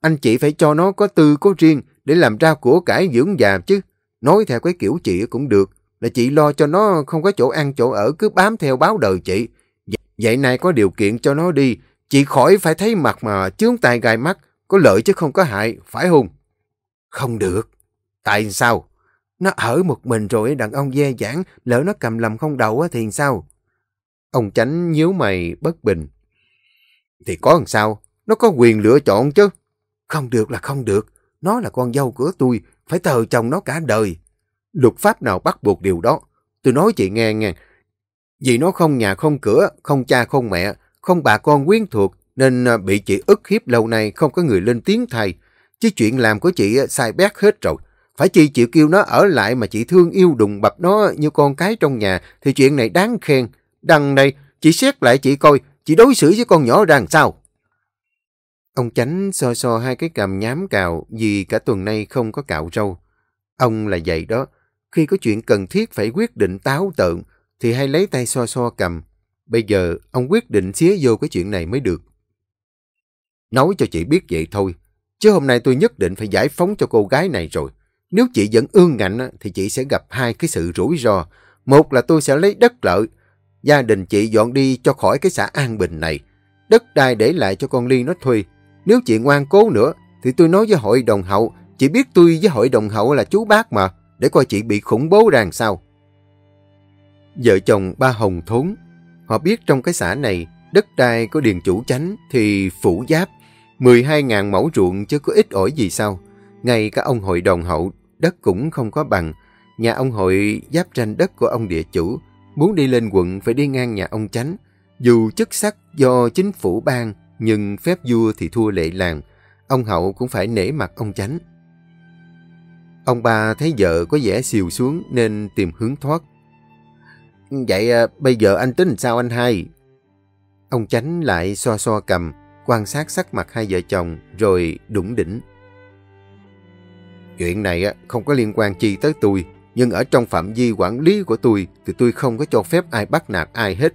Anh chị phải cho nó có tư có riêng để làm ra của cải dưỡng già chứ. Nói theo cái kiểu chị cũng được. Là chị lo cho nó không có chỗ ăn chỗ ở cứ bám theo báo đời chị. Vậy này có điều kiện cho nó đi. Chị khỏi phải thấy mặt mà chướng tay gai mắt. Có lợi chứ không có hại. Phải không? Không được. Tại sao? Nó ở một mình rồi đàn ông dè dãn, lỡ nó cầm lầm không đầu thì sao? Ông Chánh nhíu mày bất bình. Thì có làm sao? Nó có quyền lựa chọn chứ. Không được là không được. Nó là con dâu của tôi, phải thờ chồng nó cả đời. Luật pháp nào bắt buộc điều đó? Tôi nói chị nghe nghe. Vì nó không nhà không cửa, không cha không mẹ, không bà con quyến thuộc, nên à, bị chị ức hiếp lâu nay không có người lên tiếng thay. Chứ chuyện làm của chị à, sai bét hết rồi. Phải chi chịu kêu nó ở lại mà chị thương yêu đùng bập nó như con cái trong nhà thì chuyện này đáng khen. Đằng này, chị xét lại chị coi, chị đối xử với con nhỏ ra làm sao? Ông Chánh so so hai cái cầm nhám cào vì cả tuần nay không có cạo râu. Ông là vậy đó, khi có chuyện cần thiết phải quyết định táo tợn thì hay lấy tay so so cầm. Bây giờ ông quyết định xía vô cái chuyện này mới được. Nói cho chị biết vậy thôi, chứ hôm nay tôi nhất định phải giải phóng cho cô gái này rồi. Nếu chị vẫn ương ngạnh thì chị sẽ gặp hai cái sự rủi ro. Một là tôi sẽ lấy đất lợi, gia đình chị dọn đi cho khỏi cái xã An Bình này. Đất đai để lại cho con Ly nó thuê. Nếu chị ngoan cố nữa, thì tôi nói với hội đồng hậu, chị biết tôi với hội đồng hậu là chú bác mà, để coi chị bị khủng bố ràng sao. Vợ chồng ba Hồng Thốn, họ biết trong cái xã này, đất đai có điền chủ chánh thì phủ giáp, 12.000 mẫu ruộng chứ có ít ỏi gì sao. Ngay cả ông hội đồng hậu, đất cũng không có bằng. Nhà ông hội giáp tranh đất của ông địa chủ, muốn đi lên quận phải đi ngang nhà ông chánh. Dù chức sắc do chính phủ ban, nhưng phép vua thì thua lệ làng. Ông hậu cũng phải nể mặt ông chánh. Ông ba thấy vợ có vẻ xìu xuống nên tìm hướng thoát. Vậy à, bây giờ anh tính sao anh hai? Ông chánh lại xoa xoa cầm, quan sát sắc mặt hai vợ chồng rồi đủng đỉnh. Chuyện này không có liên quan chi tới tôi, nhưng ở trong phạm vi quản lý của tôi thì tôi không có cho phép ai bắt nạt ai hết.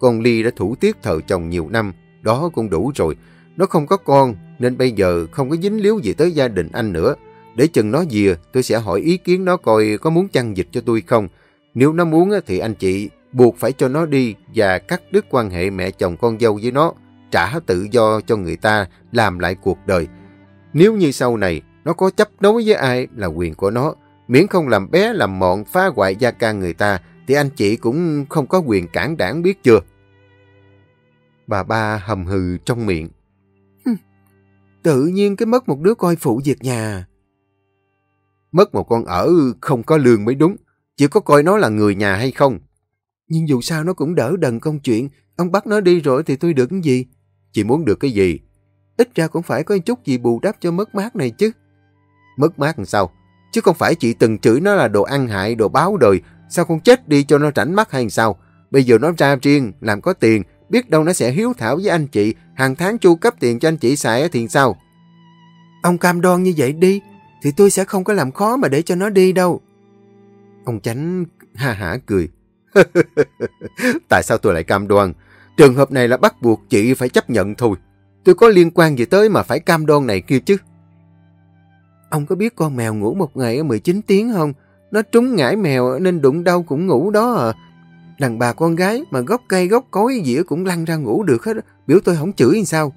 Con Ly đã thủ tiết thợ chồng nhiều năm, đó cũng đủ rồi. Nó không có con, nên bây giờ không có dính líu gì tới gia đình anh nữa. Để chừng nó dìa, tôi sẽ hỏi ý kiến nó coi có muốn chăn dịch cho tôi không. Nếu nó muốn thì anh chị buộc phải cho nó đi và cắt đứt quan hệ mẹ chồng con dâu với nó, trả tự do cho người ta làm lại cuộc đời. Nếu như sau này nó có chấp nối với ai là quyền của nó, miễn không làm bé làm mọn phá hoại gia can người ta thì anh chị cũng không có quyền cản đảng biết chưa. Bà ba hầm hừ trong miệng. Tự nhiên cái mất một đứa coi phụ việc nhà. Mất một con ở không có lương mới đúng. Chỉ có coi nó là người nhà hay không. Nhưng dù sao nó cũng đỡ đần công chuyện. Ông bắt nó đi rồi thì tôi được cái gì? Chị muốn được cái gì? Ít ra cũng phải có chút gì bù đắp cho mất mát này chứ. Mất mát làm sao? Chứ không phải chị từng chửi nó là đồ ăn hại, đồ báo đời. Sao không chết đi cho nó rảnh mắt hay sao? Bây giờ nó ra riêng, làm có tiền, biết đâu nó sẽ hiếu thảo với anh chị, hàng tháng chu cấp tiền cho anh chị xài thì sao? Ông cam đoan như vậy đi, thì tôi sẽ không có làm khó mà để cho nó đi đâu. Ông Chánh ha hả cười. [LAUGHS] Tại sao tôi lại cam đoan? Trường hợp này là bắt buộc chị phải chấp nhận thôi. Tôi có liên quan gì tới mà phải cam đoan này kia chứ? Ông có biết con mèo ngủ một ngày 19 tiếng không? Nó trúng ngải mèo nên đụng đâu cũng ngủ đó à. Đàn bà con gái mà gốc cây gốc cối dĩa cũng lăn ra ngủ được hết. Biểu tôi không chửi sao?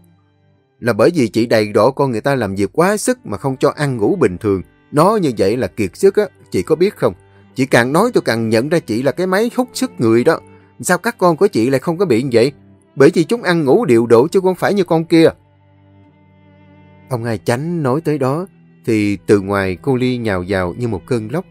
Là bởi vì chị đầy đổ con người ta làm việc quá sức mà không cho ăn ngủ bình thường. Nó như vậy là kiệt sức á, chị có biết không? Chị càng nói tôi càng nhận ra chị là cái máy hút sức người đó. Sao các con của chị lại không có bị như vậy? Bởi vì chúng ăn ngủ điều độ chứ không phải như con kia. Ông hai chánh nói tới đó, thì từ ngoài cô Ly nhào vào như một cơn lốc.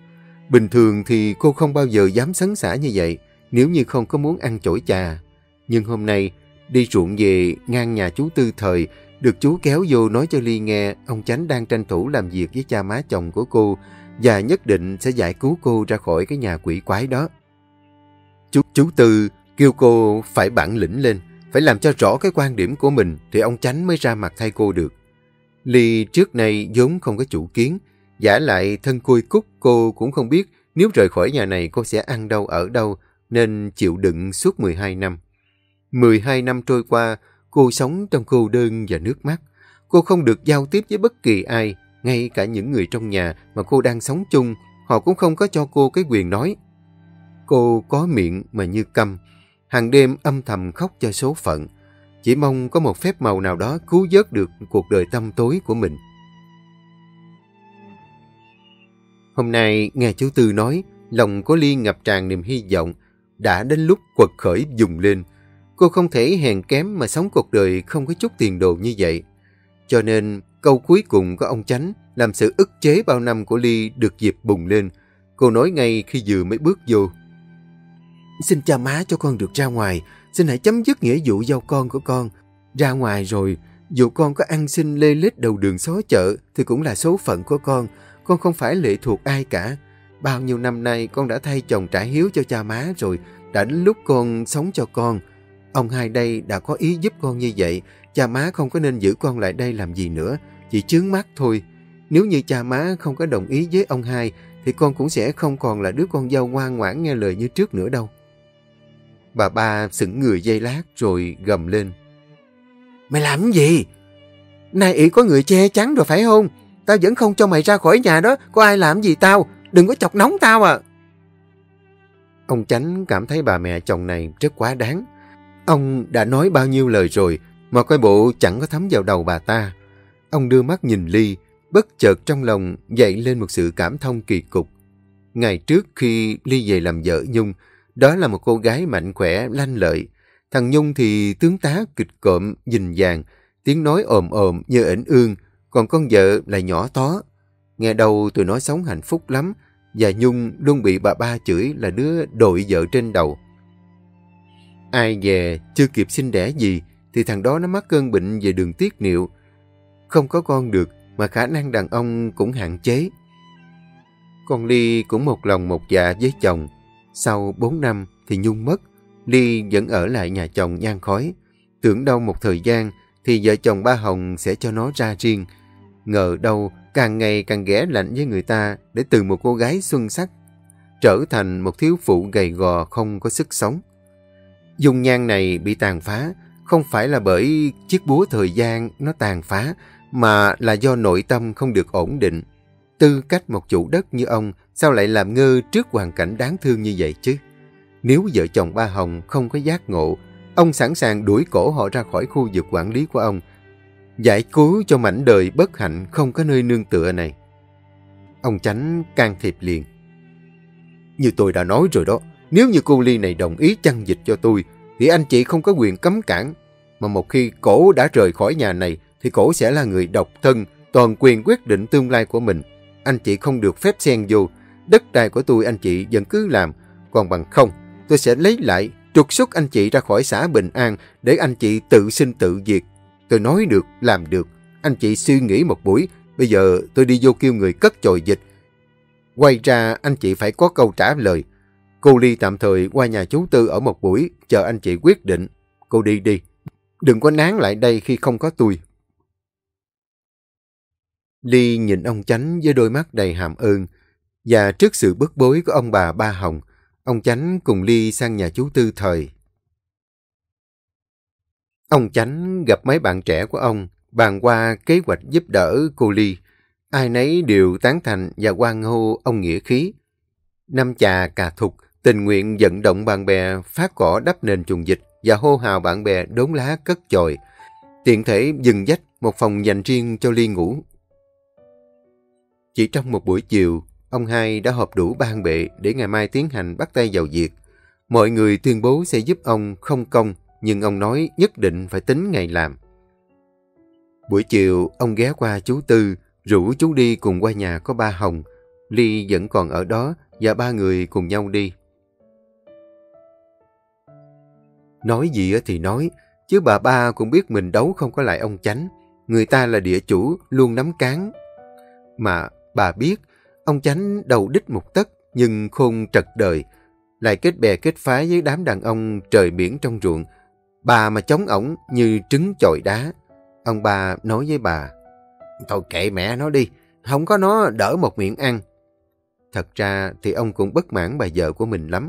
Bình thường thì cô không bao giờ dám sấn xả như vậy, nếu như không có muốn ăn chổi trà. Nhưng hôm nay, đi ruộng về ngang nhà chú Tư Thời, được chú kéo vô nói cho Ly nghe ông Chánh đang tranh thủ làm việc với cha má chồng của cô và nhất định sẽ giải cứu cô ra khỏi cái nhà quỷ quái đó. Chú, chú Tư kêu cô phải bản lĩnh lên, phải làm cho rõ cái quan điểm của mình thì ông Chánh mới ra mặt thay cô được. Ly trước nay vốn không có chủ kiến, giả lại thân côi cúc cô cũng không biết nếu rời khỏi nhà này cô sẽ ăn đâu ở đâu, nên chịu đựng suốt 12 năm. 12 năm trôi qua, cô sống trong cô đơn và nước mắt. Cô không được giao tiếp với bất kỳ ai, ngay cả những người trong nhà mà cô đang sống chung, họ cũng không có cho cô cái quyền nói. Cô có miệng mà như câm, hàng đêm âm thầm khóc cho số phận, chỉ mong có một phép màu nào đó cứu vớt được cuộc đời tâm tối của mình. Hôm nay nghe chú Tư nói, lòng có Ly ngập tràn niềm hy vọng, đã đến lúc quật khởi dùng lên. Cô không thể hèn kém mà sống cuộc đời không có chút tiền đồ như vậy. Cho nên câu cuối cùng của ông Chánh làm sự ức chế bao năm của Ly được dịp bùng lên. Cô nói ngay khi vừa mới bước vô. Xin cha má cho con được ra ngoài, xin hãy chấm dứt nghĩa vụ giao con của con. Ra ngoài rồi, dù con có ăn xin lê lết đầu đường xó chợ thì cũng là số phận của con. Con không phải lệ thuộc ai cả. Bao nhiêu năm nay con đã thay chồng trả hiếu cho cha má rồi, đã đến lúc con sống cho con. Ông hai đây đã có ý giúp con như vậy, cha má không có nên giữ con lại đây làm gì nữa, chỉ chướng mắt thôi. Nếu như cha má không có đồng ý với ông hai, thì con cũng sẽ không còn là đứa con dâu ngoan ngoãn nghe lời như trước nữa đâu. Bà ba sững người dây lát rồi gầm lên. Mày làm cái gì? Nay ỷ có người che chắn rồi phải không? Tao vẫn không cho mày ra khỏi nhà đó, có ai làm gì tao? Đừng có chọc nóng tao à! Ông Chánh cảm thấy bà mẹ chồng này rất quá đáng. Ông đã nói bao nhiêu lời rồi, mà coi bộ chẳng có thấm vào đầu bà ta. Ông đưa mắt nhìn Ly, bất chợt trong lòng dậy lên một sự cảm thông kỳ cục. Ngày trước khi Ly về làm vợ Nhung, đó là một cô gái mạnh khỏe, lanh lợi. Thằng Nhung thì tướng tá kịch cộm, nhìn vàng, tiếng nói ồm ồm như ẩn ương, còn con vợ là nhỏ tó. Nghe đầu tụi nó sống hạnh phúc lắm, và Nhung luôn bị bà ba chửi là đứa đội vợ trên đầu. Ai về chưa kịp sinh đẻ gì, thì thằng đó nó mắc cơn bệnh về đường tiết niệu. Không có con được, mà khả năng đàn ông cũng hạn chế. Con Ly cũng một lòng một dạ với chồng. Sau 4 năm thì Nhung mất, Ly vẫn ở lại nhà chồng nhan khói. Tưởng đâu một thời gian thì vợ chồng ba Hồng sẽ cho nó ra riêng. Ngờ đâu càng ngày càng ghẻ lạnh với người ta để từ một cô gái xuân sắc trở thành một thiếu phụ gầy gò không có sức sống. Dung nhan này bị tàn phá không phải là bởi chiếc búa thời gian nó tàn phá mà là do nội tâm không được ổn định. Tư cách một chủ đất như ông sao lại làm ngơ trước hoàn cảnh đáng thương như vậy chứ? Nếu vợ chồng ba Hồng không có giác ngộ, ông sẵn sàng đuổi cổ họ ra khỏi khu vực quản lý của ông, giải cứu cho mảnh đời bất hạnh không có nơi nương tựa này. Ông Chánh can thiệp liền. Như tôi đã nói rồi đó, nếu như cô Ly này đồng ý chăn dịch cho tôi, thì anh chị không có quyền cấm cản. Mà một khi cổ đã rời khỏi nhà này, thì cổ sẽ là người độc thân, toàn quyền quyết định tương lai của mình. Anh chị không được phép xen vô. Đất đai của tôi anh chị vẫn cứ làm. Còn bằng không, tôi sẽ lấy lại, trục xuất anh chị ra khỏi xã Bình An để anh chị tự sinh tự diệt. Tôi nói được, làm được. Anh chị suy nghĩ một buổi, bây giờ tôi đi vô kêu người cất chồi dịch. Quay ra anh chị phải có câu trả lời. Cô Ly tạm thời qua nhà chú Tư ở một buổi, chờ anh chị quyết định. Cô đi đi. Đừng có nán lại đây khi không có tôi. Ly nhìn ông Chánh với đôi mắt đầy hàm ơn. Và trước sự bức bối của ông bà Ba Hồng, ông Chánh cùng Ly sang nhà chú Tư thời. Ông Chánh gặp mấy bạn trẻ của ông, bàn qua kế hoạch giúp đỡ cô Ly. Ai nấy đều tán thành và quan hô ông nghĩa khí. Năm trà cà thục, tình nguyện vận động bạn bè phát cỏ đắp nền trùng dịch và hô hào bạn bè đốn lá cất chồi. Tiện thể dừng dách một phòng dành riêng cho Ly ngủ. Chỉ trong một buổi chiều, ông hai đã họp đủ ban bệ để ngày mai tiến hành bắt tay vào việc. Mọi người tuyên bố sẽ giúp ông không công, nhưng ông nói nhất định phải tính ngày làm. Buổi chiều, ông ghé qua chú Tư, rủ chú đi cùng qua nhà có ba Hồng. Ly vẫn còn ở đó và ba người cùng nhau đi. Nói gì thì nói, chứ bà ba cũng biết mình đấu không có lại ông chánh. Người ta là địa chủ, luôn nắm cán. Mà bà biết, ông chánh đầu đích một tấc nhưng khôn trật đời. Lại kết bè kết phái với đám đàn ông trời biển trong ruộng. Bà mà chống ổng như trứng chọi đá. Ông bà nói với bà, Thôi kệ mẹ nó đi, không có nó đỡ một miệng ăn. Thật ra thì ông cũng bất mãn bà vợ của mình lắm.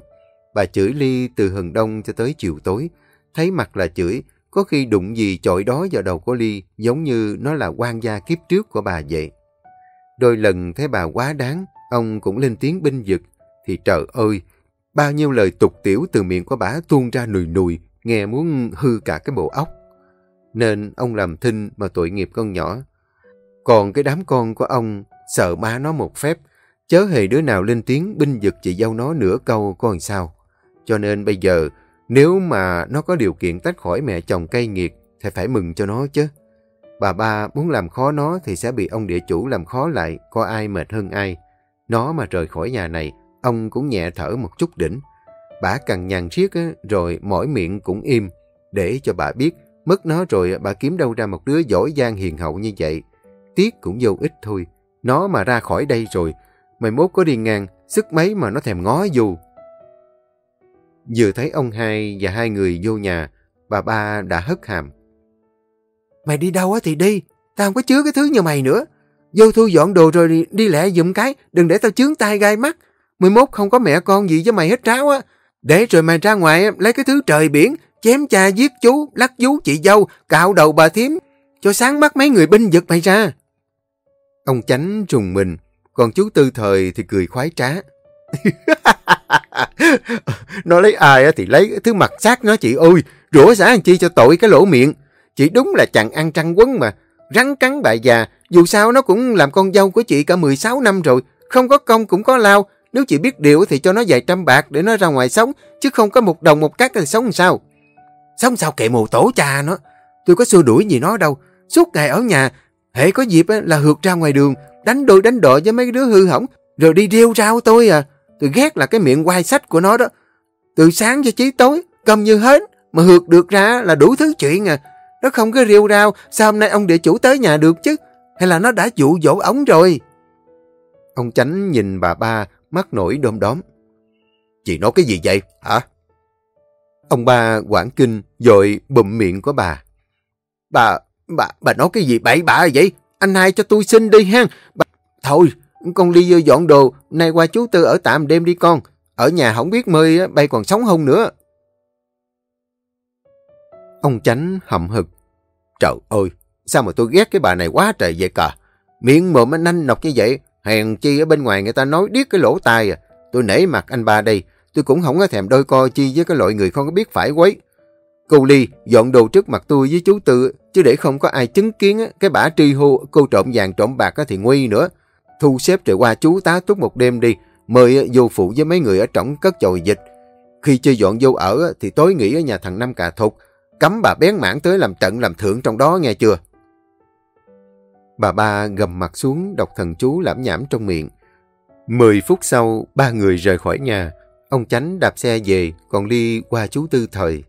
Bà chửi Ly từ hừng đông cho tới chiều tối. Thấy mặt là chửi, có khi đụng gì chọi đó vào đầu của Ly giống như nó là quan gia kiếp trước của bà vậy. Đôi lần thấy bà quá đáng, ông cũng lên tiếng binh vực. Thì trời ơi, bao nhiêu lời tục tiểu từ miệng của bà tuôn ra nùi nùi, nghe muốn hư cả cái bộ óc. Nên ông làm thinh mà tội nghiệp con nhỏ. Còn cái đám con của ông sợ má nó một phép, chớ hề đứa nào lên tiếng binh vực chị dâu nó nửa câu coi sao. Cho nên bây giờ, nếu mà nó có điều kiện tách khỏi mẹ chồng cay nghiệt, thì phải mừng cho nó chứ. Bà ba muốn làm khó nó thì sẽ bị ông địa chủ làm khó lại, có ai mệt hơn ai. Nó mà rời khỏi nhà này, ông cũng nhẹ thở một chút đỉnh. Bà cằn nhằn riết rồi mỏi miệng cũng im, để cho bà biết, mất nó rồi bà kiếm đâu ra một đứa giỏi giang hiền hậu như vậy. Tiếc cũng vô ích thôi. Nó mà ra khỏi đây rồi, mày mốt có đi ngang, sức mấy mà nó thèm ngó dù. Vừa thấy ông hai và hai người vô nhà, bà ba đã hất hàm. Mày đi đâu á thì đi, tao không có chứa cái thứ như mày nữa. Vô thu dọn đồ rồi đi, đi lẹ dùm cái, đừng để tao chướng tay gai mắt. Mười mốt không có mẹ con gì với mày hết ráo á. Để rồi mày ra ngoài lấy cái thứ trời biển, chém cha giết chú, lắc vú chị dâu, cạo đầu bà thím, cho sáng mắt mấy người binh giật mày ra. Ông chánh trùng mình, còn chú tư thời thì cười khoái trá. [LAUGHS] [LAUGHS] nó lấy ai thì lấy thứ mặt xác nó chị. Ơi, rửa xả chi cho tội cái lỗ miệng. Chị đúng là chẳng ăn trăng quấn mà, rắn cắn bà già, dù sao nó cũng làm con dâu của chị cả 16 năm rồi, không có công cũng có lao, nếu chị biết điều thì cho nó vài trăm bạc để nó ra ngoài sống, chứ không có một đồng một cát thì sống làm sao. Sống sao kệ mù tổ cha nó, tôi có xua đuổi gì nó đâu, suốt ngày ở nhà, hệ có dịp là hượt ra ngoài đường, đánh đôi đánh đội với mấy đứa hư hỏng, rồi đi rêu rao tôi à. Tôi ghét là cái miệng quay sách của nó đó. Từ sáng cho chí tối, cầm như hến mà hượt được ra là đủ thứ chuyện à. Nó không có rêu rao, sao hôm nay ông địa chủ tới nhà được chứ? Hay là nó đã dụ dỗ ống rồi? Ông Chánh nhìn bà ba, mắt nổi đom đóm. Chị nói cái gì vậy, hả? Ông ba quảng kinh, rồi bụm miệng của bà. Bà, bà, bà nói cái gì bậy bạ vậy? Anh hai cho tôi xin đi ha. Bà... Thôi, con đi vô dọn đồ, nay qua chú Tư ở tạm đêm đi con. Ở nhà không biết mơi, bay còn sống không nữa. Ông Chánh hậm hực. Trời ơi, sao mà tôi ghét cái bà này quá trời vậy cả. Miệng mồm anh nanh nọc như vậy, hèn chi ở bên ngoài người ta nói điếc cái lỗ tai à. Tôi nể mặt anh ba đây, tôi cũng không có thèm đôi co chi với cái loại người không có biết phải quấy. Cô Ly dọn đồ trước mặt tôi với chú Tư, chứ để không có ai chứng kiến cái bả tri hô cô trộm vàng trộm bạc thì nguy nữa. Thu xếp rồi qua chú tá túc một đêm đi, mời ờ, vô phụ với mấy người ở trỏng cất chồi dịch. Khi chưa dọn vô ở ờ, thì tối nghỉ ở nhà thằng Năm Cà Thục, cấm bà bén mảng tới làm trận làm thượng trong đó nghe chưa? Bà ba gầm mặt xuống đọc thần chú lãm nhảm trong miệng. Mười phút sau, ba người rời khỏi nhà. Ông Chánh đạp xe về, còn Ly qua chú Tư Thời.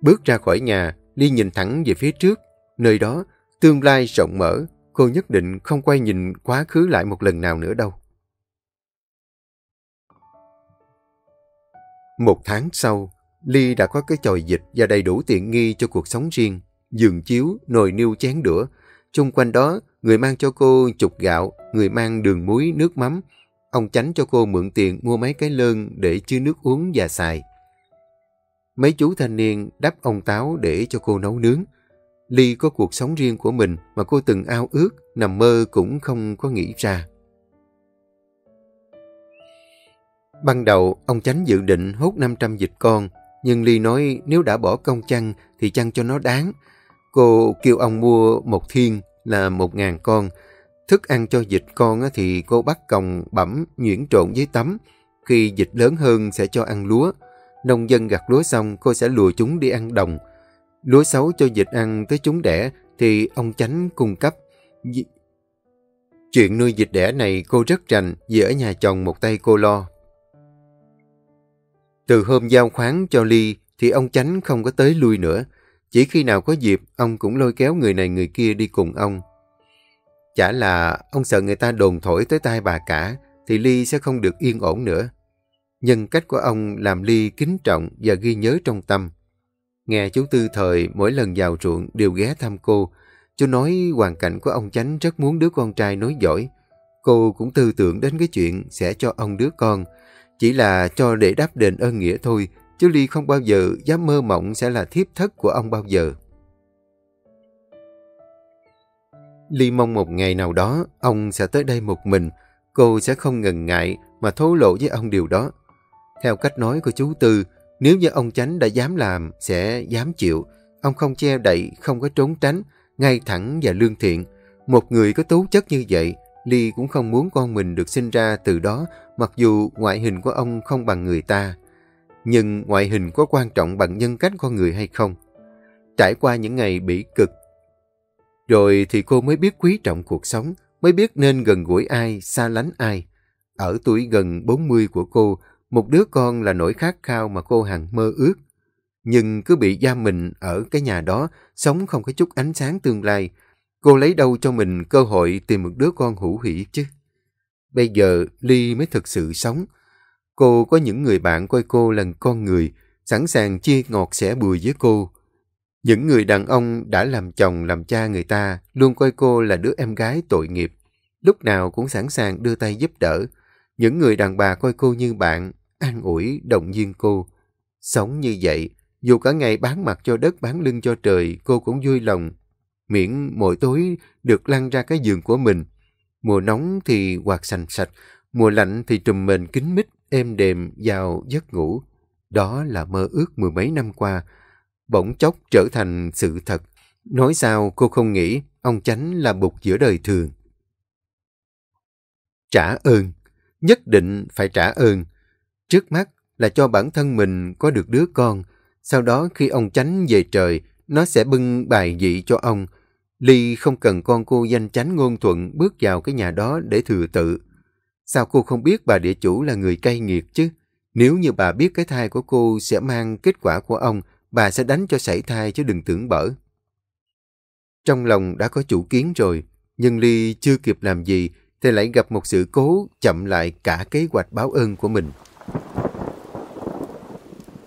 Bước ra khỏi nhà, Ly nhìn thẳng về phía trước. Nơi đó, tương lai rộng mở, cô nhất định không quay nhìn quá khứ lại một lần nào nữa đâu. Một tháng sau, Ly đã có cái chòi dịch và đầy đủ tiện nghi cho cuộc sống riêng. Giường chiếu, nồi niêu chén đũa. Trung quanh đó, người mang cho cô chục gạo, người mang đường muối, nước mắm. Ông tránh cho cô mượn tiền mua mấy cái lơn để chứa nước uống và xài. Mấy chú thanh niên đắp ông táo để cho cô nấu nướng. Ly có cuộc sống riêng của mình mà cô từng ao ước, nằm mơ cũng không có nghĩ ra. Ban đầu, ông Chánh dự định hốt 500 dịch con, nhưng Ly nói nếu đã bỏ công chăn thì chăn cho nó đáng. Cô kêu ông mua một thiên là một ngàn con. Thức ăn cho dịch con thì cô bắt còng bẩm nhuyễn trộn với tấm. Khi dịch lớn hơn sẽ cho ăn lúa. Nông dân gặt lúa xong cô sẽ lùa chúng đi ăn đồng. Lúa xấu cho dịch ăn tới chúng đẻ thì ông Chánh cung cấp. Chuyện nuôi dịch đẻ này cô rất rành vì ở nhà chồng một tay cô lo. Từ hôm giao khoáng cho Ly thì ông Chánh không có tới lui nữa. Chỉ khi nào có dịp, ông cũng lôi kéo người này người kia đi cùng ông. Chả là ông sợ người ta đồn thổi tới tai bà cả, thì Ly sẽ không được yên ổn nữa. Nhân cách của ông làm Ly kính trọng và ghi nhớ trong tâm. Nghe chú Tư Thời mỗi lần vào ruộng đều ghé thăm cô. Chú nói hoàn cảnh của ông Chánh rất muốn đứa con trai nói giỏi. Cô cũng tư tưởng đến cái chuyện sẽ cho ông đứa con. Chỉ là cho để đáp đền ơn nghĩa thôi, Chú Ly không bao giờ dám mơ mộng sẽ là thiếp thất của ông bao giờ. Ly mong một ngày nào đó, ông sẽ tới đây một mình, cô sẽ không ngần ngại mà thố lộ với ông điều đó. Theo cách nói của chú Tư, nếu như ông Chánh đã dám làm, sẽ dám chịu. Ông không che đậy, không có trốn tránh, ngay thẳng và lương thiện. Một người có tố chất như vậy, Ly cũng không muốn con mình được sinh ra từ đó, mặc dù ngoại hình của ông không bằng người ta. Nhưng ngoại hình có quan trọng bằng nhân cách con người hay không? Trải qua những ngày bị cực, rồi thì cô mới biết quý trọng cuộc sống, mới biết nên gần gũi ai, xa lánh ai. Ở tuổi gần 40 của cô, một đứa con là nỗi khát khao mà cô hằng mơ ước. Nhưng cứ bị giam mình ở cái nhà đó, sống không có chút ánh sáng tương lai. Cô lấy đâu cho mình cơ hội tìm một đứa con hữu hỷ chứ? Bây giờ Ly mới thực sự sống. Cô có những người bạn coi cô là con người, sẵn sàng chia ngọt sẻ bùi với cô. Những người đàn ông đã làm chồng làm cha người ta luôn coi cô là đứa em gái tội nghiệp. Lúc nào cũng sẵn sàng đưa tay giúp đỡ. Những người đàn bà coi cô như bạn, an ủi, động viên cô. Sống như vậy, dù cả ngày bán mặt cho đất bán lưng cho trời, cô cũng vui lòng. Miễn mỗi tối được lăn ra cái giường của mình. Mùa nóng thì quạt sành sạch, mùa lạnh thì trùm mền kín mít, êm đềm vào giấc ngủ. Đó là mơ ước mười mấy năm qua, bỗng chốc trở thành sự thật. Nói sao cô không nghĩ ông Chánh là bục giữa đời thường. Trả ơn, nhất định phải trả ơn. Trước mắt là cho bản thân mình có được đứa con, sau đó khi ông Chánh về trời, nó sẽ bưng bài dị cho ông. Ly không cần con cô danh chánh ngôn thuận bước vào cái nhà đó để thừa tự. Sao cô không biết bà địa chủ là người cay nghiệt chứ? Nếu như bà biết cái thai của cô sẽ mang kết quả của ông, bà sẽ đánh cho sảy thai chứ đừng tưởng bở. Trong lòng đã có chủ kiến rồi, nhưng Ly chưa kịp làm gì thì lại gặp một sự cố chậm lại cả kế hoạch báo ơn của mình.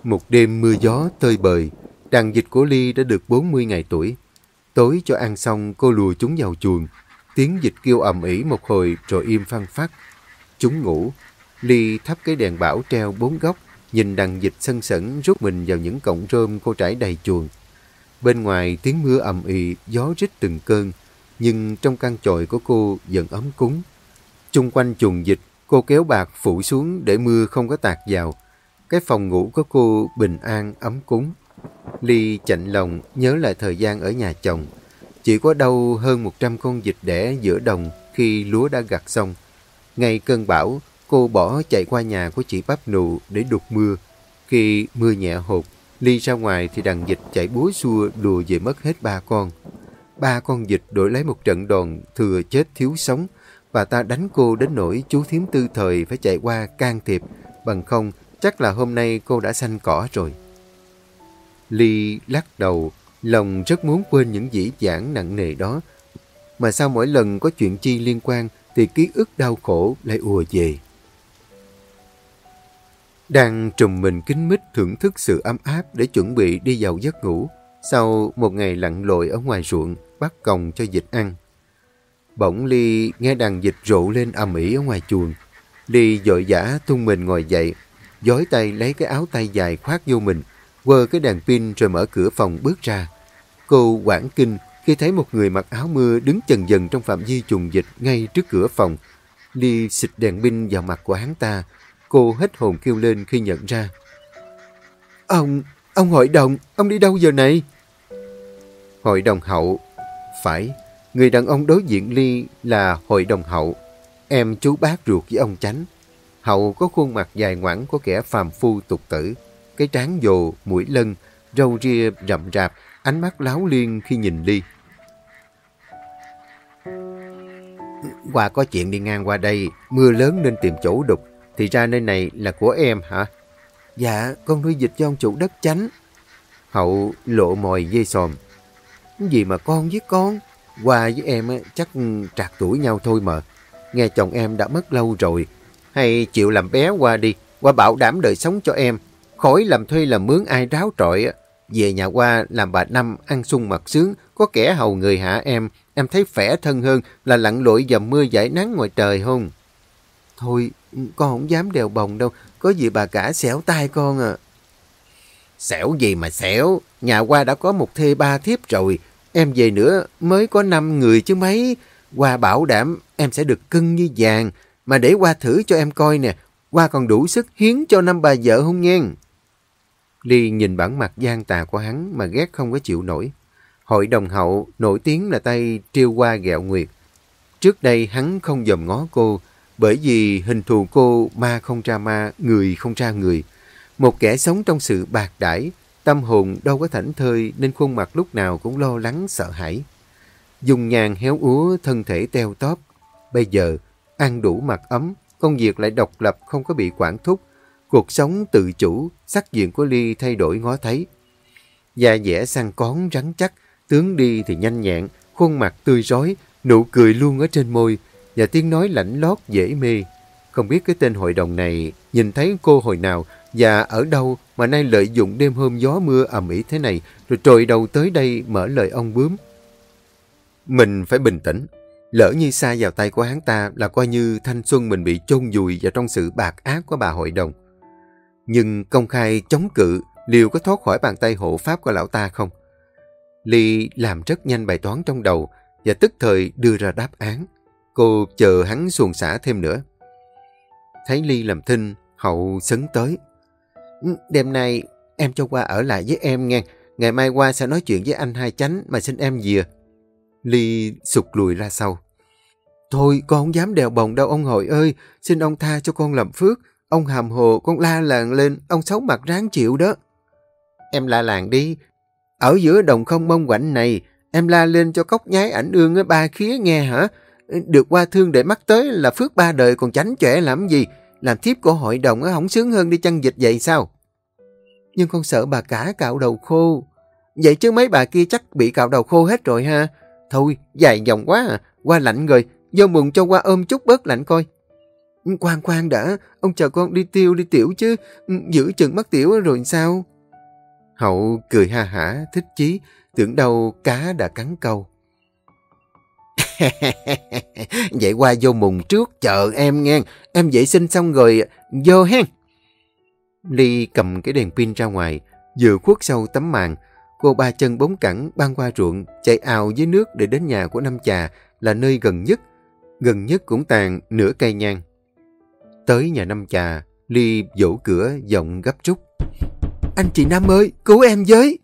Một đêm mưa gió tơi bời, đàn dịch của Ly đã được 40 ngày tuổi. Tối cho ăn xong cô lùa chúng vào chuồng, tiếng dịch kêu ầm ĩ một hồi rồi im phăng phát. Chúng ngủ, Ly thắp cái đèn bảo treo bốn góc, nhìn đàn dịch sân sẩn rút mình vào những cọng rơm cô trải đầy chuồng. Bên ngoài tiếng mưa ầm ĩ, gió rít từng cơn, nhưng trong căn chòi của cô vẫn ấm cúng. Trung quanh chuồng dịch, cô kéo bạc phủ xuống để mưa không có tạt vào. Cái phòng ngủ của cô bình an, ấm cúng. Ly chạnh lòng nhớ lại thời gian ở nhà chồng. Chỉ có đâu hơn 100 con dịch đẻ giữa đồng khi lúa đã gặt xong. Ngay cơn bão, cô bỏ chạy qua nhà của chị Bắp Nụ để đục mưa. Khi mưa nhẹ hột, Ly ra ngoài thì đàn dịch chạy búa xua đùa về mất hết ba con. Ba con dịch đổi lấy một trận đòn thừa chết thiếu sống và ta đánh cô đến nỗi chú thiếm tư thời phải chạy qua can thiệp. Bằng không, chắc là hôm nay cô đã xanh cỏ rồi. Ly lắc đầu, lòng rất muốn quên những dĩ dãn nặng nề đó. Mà sao mỗi lần có chuyện chi liên quan thì ký ức đau khổ lại ùa về. Đang trùm mình kính mít thưởng thức sự ấm áp để chuẩn bị đi vào giấc ngủ. Sau một ngày lặn lội ở ngoài ruộng, bắt còng cho dịch ăn. Bỗng Ly nghe đàn dịch rộ lên ầm ĩ ở ngoài chuồng. Ly dội dã tung mình ngồi dậy, dối tay lấy cái áo tay dài khoác vô mình, quơ cái đèn pin rồi mở cửa phòng bước ra. Cô quảng kinh khi thấy một người mặc áo mưa đứng chần dần trong phạm vi chuồng dịch ngay trước cửa phòng. Ly xịt đèn pin vào mặt của hắn ta. Cô hết hồn kêu lên khi nhận ra. Ông, ông hội đồng, ông đi đâu giờ này? Hội đồng hậu. Phải, người đàn ông đối diện Ly là hội đồng hậu. Em chú bác ruột với ông Chánh. Hậu có khuôn mặt dài ngoẵn của kẻ phàm phu tục tử. Cái trán dồ, mũi lân, râu ria rậm rạp, ánh mắt láo liên khi nhìn Ly. Qua có chuyện đi ngang qua đây, mưa lớn nên tìm chỗ đục. Thì ra nơi này là của em hả? Dạ, con nuôi dịch cho ông chủ đất chánh. Hậu lộ mồi dây xòm. Gì mà con với con? Qua với em chắc trạc tuổi nhau thôi mà. Nghe chồng em đã mất lâu rồi. Hay chịu làm bé qua đi. Qua bảo đảm đời sống cho em. Khỏi làm thuê làm mướn ai ráo trọi. Về nhà qua làm bà Năm ăn sung mặt sướng. Có kẻ hầu người hạ em. Em thấy khỏe thân hơn là lặn lội dầm mưa giải nắng ngoài trời không? Thôi, con không dám đèo bồng đâu. Có gì bà cả xẻo tay con à. Xẻo gì mà xẻo. Nhà qua đã có một thê ba thiếp rồi. Em về nữa mới có năm người chứ mấy. Qua bảo đảm em sẽ được cưng như vàng. Mà để qua thử cho em coi nè. Qua còn đủ sức hiến cho năm bà vợ không nghe. Ly nhìn bản mặt gian tà của hắn mà ghét không có chịu nổi. Hội đồng hậu nổi tiếng là tay triêu qua gẹo nguyệt. Trước đây hắn không dòm ngó cô, bởi vì hình thù cô ma không ra ma, người không ra người. Một kẻ sống trong sự bạc đãi, tâm hồn đâu có thảnh thơi nên khuôn mặt lúc nào cũng lo lắng sợ hãi. Dùng nhàn héo úa, thân thể teo tóp. Bây giờ, ăn đủ mặc ấm, công việc lại độc lập không có bị quản thúc. Cuộc sống tự chủ, sắc diện của Ly thay đổi ngó thấy. Da dẻ sang cón rắn chắc, tướng đi thì nhanh nhẹn, khuôn mặt tươi rói, nụ cười luôn ở trên môi và tiếng nói lạnh lót dễ mê. Không biết cái tên hội đồng này nhìn thấy cô hồi nào và ở đâu mà nay lợi dụng đêm hôm gió mưa ầm ĩ thế này rồi trồi đầu tới đây mở lời ông bướm. Mình phải bình tĩnh. Lỡ như xa vào tay của hắn ta là coi như thanh xuân mình bị chôn vùi vào trong sự bạc ác của bà hội đồng. Nhưng công khai chống cự liệu có thoát khỏi bàn tay hộ pháp của lão ta không? Ly làm rất nhanh bài toán trong đầu và tức thời đưa ra đáp án. Cô chờ hắn xuồng xả thêm nữa. Thấy Ly làm thinh, Hậu sấn tới. Ừ, đêm nay em cho qua ở lại với em nghe. Ngày mai qua sẽ nói chuyện với anh hai chánh mà xin em về. Ly sụt lùi ra sau. Thôi, con không dám đèo bồng đâu, ông hội ơi. Xin ông tha cho con làm phước. Ông hàm hồ, con la làng lên. Ông xấu mặt ráng chịu đó. Em la làng đi. Ở giữa đồng không mông quạnh này. Em la lên cho cốc nhái ảnh ương ở ba khía nghe hả? Được qua thương để mắt tới là phước ba đời, còn tránh trẻ làm gì? Làm thiếp của hội đồng á không sướng hơn đi chăn dịch vậy sao? Nhưng con sợ bà cả cạo đầu khô. Vậy chứ mấy bà kia chắc bị cạo đầu khô hết rồi ha. Thôi, dài dòng quá à. Qua lạnh rồi, vô mừng cho qua ôm chút bớt lạnh coi. Khoan khoan đã, ông chờ con đi tiêu đi tiểu chứ, giữ chừng mắc tiểu rồi sao? Hậu cười ha hả, thích chí, tưởng đâu cá đã cắn câu. [LAUGHS] Vậy qua vô mùng trước chờ em nghe. Em vệ sinh xong rồi vô hen. Ly cầm cái đèn pin ra ngoài, vừa khuất sâu tấm màn. Cô ba chân bốn cẳng băng qua ruộng, chạy ào dưới nước để đến nhà của Năm Trà là nơi gần nhất. Gần nhất cũng tàn nửa cây nhang. Tới nhà Năm Trà, Ly vỗ cửa giọng gấp rút. Anh chị Năm ơi, cứu em với!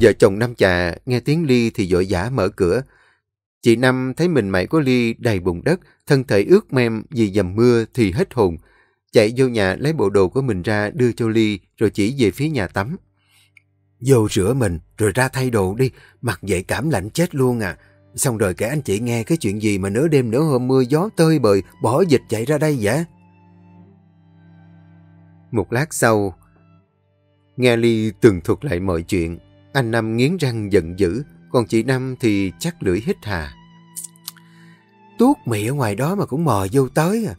Vợ chồng Năm Trà nghe tiếng Ly thì vội vã mở cửa, Chị Năm thấy mình mày có ly đầy bùn đất, thân thể ướt mem vì dầm mưa thì hết hồn. Chạy vô nhà lấy bộ đồ của mình ra đưa cho Ly rồi chỉ về phía nhà tắm. Vô rửa mình rồi ra thay đồ đi, mặt dậy cảm lạnh chết luôn à. Xong rồi kể anh chị nghe cái chuyện gì mà nửa đêm nửa hôm mưa gió tơi bời bỏ dịch chạy ra đây vậy? Một lát sau, nghe Ly tường thuật lại mọi chuyện, anh Năm nghiến răng giận dữ, còn chị Năm thì chắc lưỡi hít hà. Tuốt mị ở ngoài đó mà cũng mò vô tới à.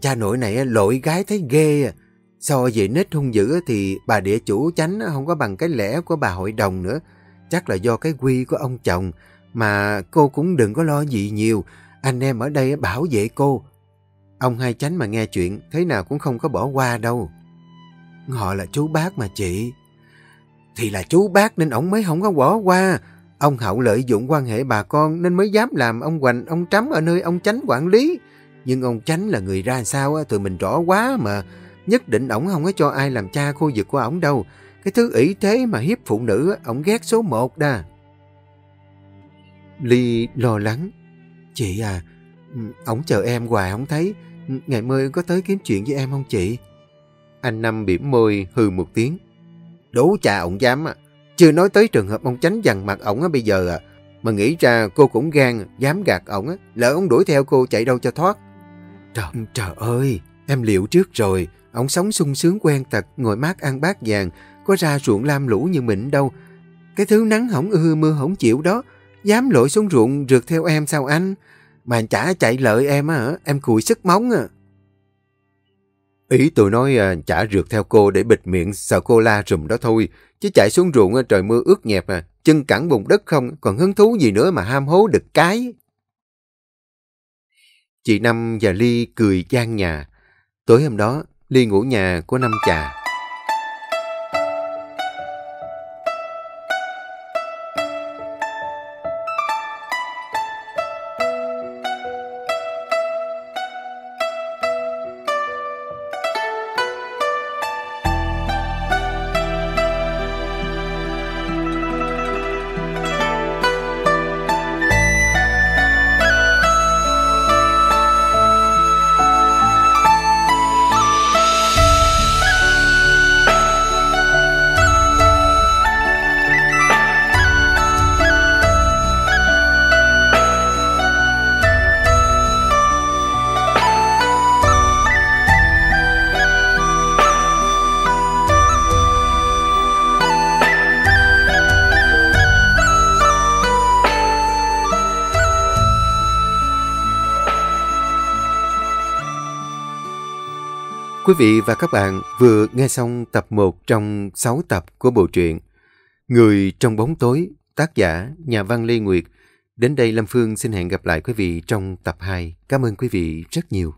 Cha nội này lội gái thấy ghê à. So về nết hung dữ thì bà địa chủ chánh không có bằng cái lẽ của bà hội đồng nữa. Chắc là do cái quy của ông chồng. Mà cô cũng đừng có lo gì nhiều. Anh em ở đây bảo vệ cô. Ông hai chánh mà nghe chuyện, thế nào cũng không có bỏ qua đâu. Họ là chú bác mà chị. Thì là chú bác nên ổng mới không có bỏ qua. Ông Hậu lợi dụng quan hệ bà con nên mới dám làm ông Hoành, ông Trắm ở nơi ông Chánh quản lý. Nhưng ông Chánh là người ra sao tụi mình rõ quá mà. Nhất định ổng không có cho ai làm cha khu vực của ổng đâu. Cái thứ ý thế mà hiếp phụ nữ, ổng ghét số một đa. Ly lo lắng. Chị à, ừ, ổng chờ em hoài không thấy. Ừ, ngày mai có tới kiếm chuyện với em không chị? Anh Năm bỉm môi hừ một tiếng. đố cha ổng dám à. Chưa nói tới trường hợp ông tránh dằn mặt ổng bây giờ à. Mà nghĩ ra cô cũng gan, dám gạt ổng á. Lỡ ông đuổi theo cô chạy đâu cho thoát. Trời, trời ơi, em liệu trước rồi. Ông sống sung sướng quen tật, ngồi mát ăn bát vàng. Có ra ruộng lam lũ như mình đâu. Cái thứ nắng hỏng ưa mưa hỏng chịu đó. Dám lội xuống ruộng rượt theo em sao anh? Mà chả chạy lợi em á, em cùi sức móng à. Ý tôi nói à, chả rượt theo cô để bịt miệng sợ cô la rùm đó thôi. Chứ chạy xuống ruộng à, trời mưa ướt nhẹp à, chân cẳng bùn đất không, còn hứng thú gì nữa mà ham hố đực cái. Chị Năm và Ly cười gian nhà. Tối hôm đó, Ly ngủ nhà của Năm Trà. Quý vị và các bạn vừa nghe xong tập 1 trong 6 tập của bộ truyện Người trong bóng tối, tác giả nhà văn Lê Nguyệt. Đến đây Lâm Phương xin hẹn gặp lại quý vị trong tập 2. Cảm ơn quý vị rất nhiều.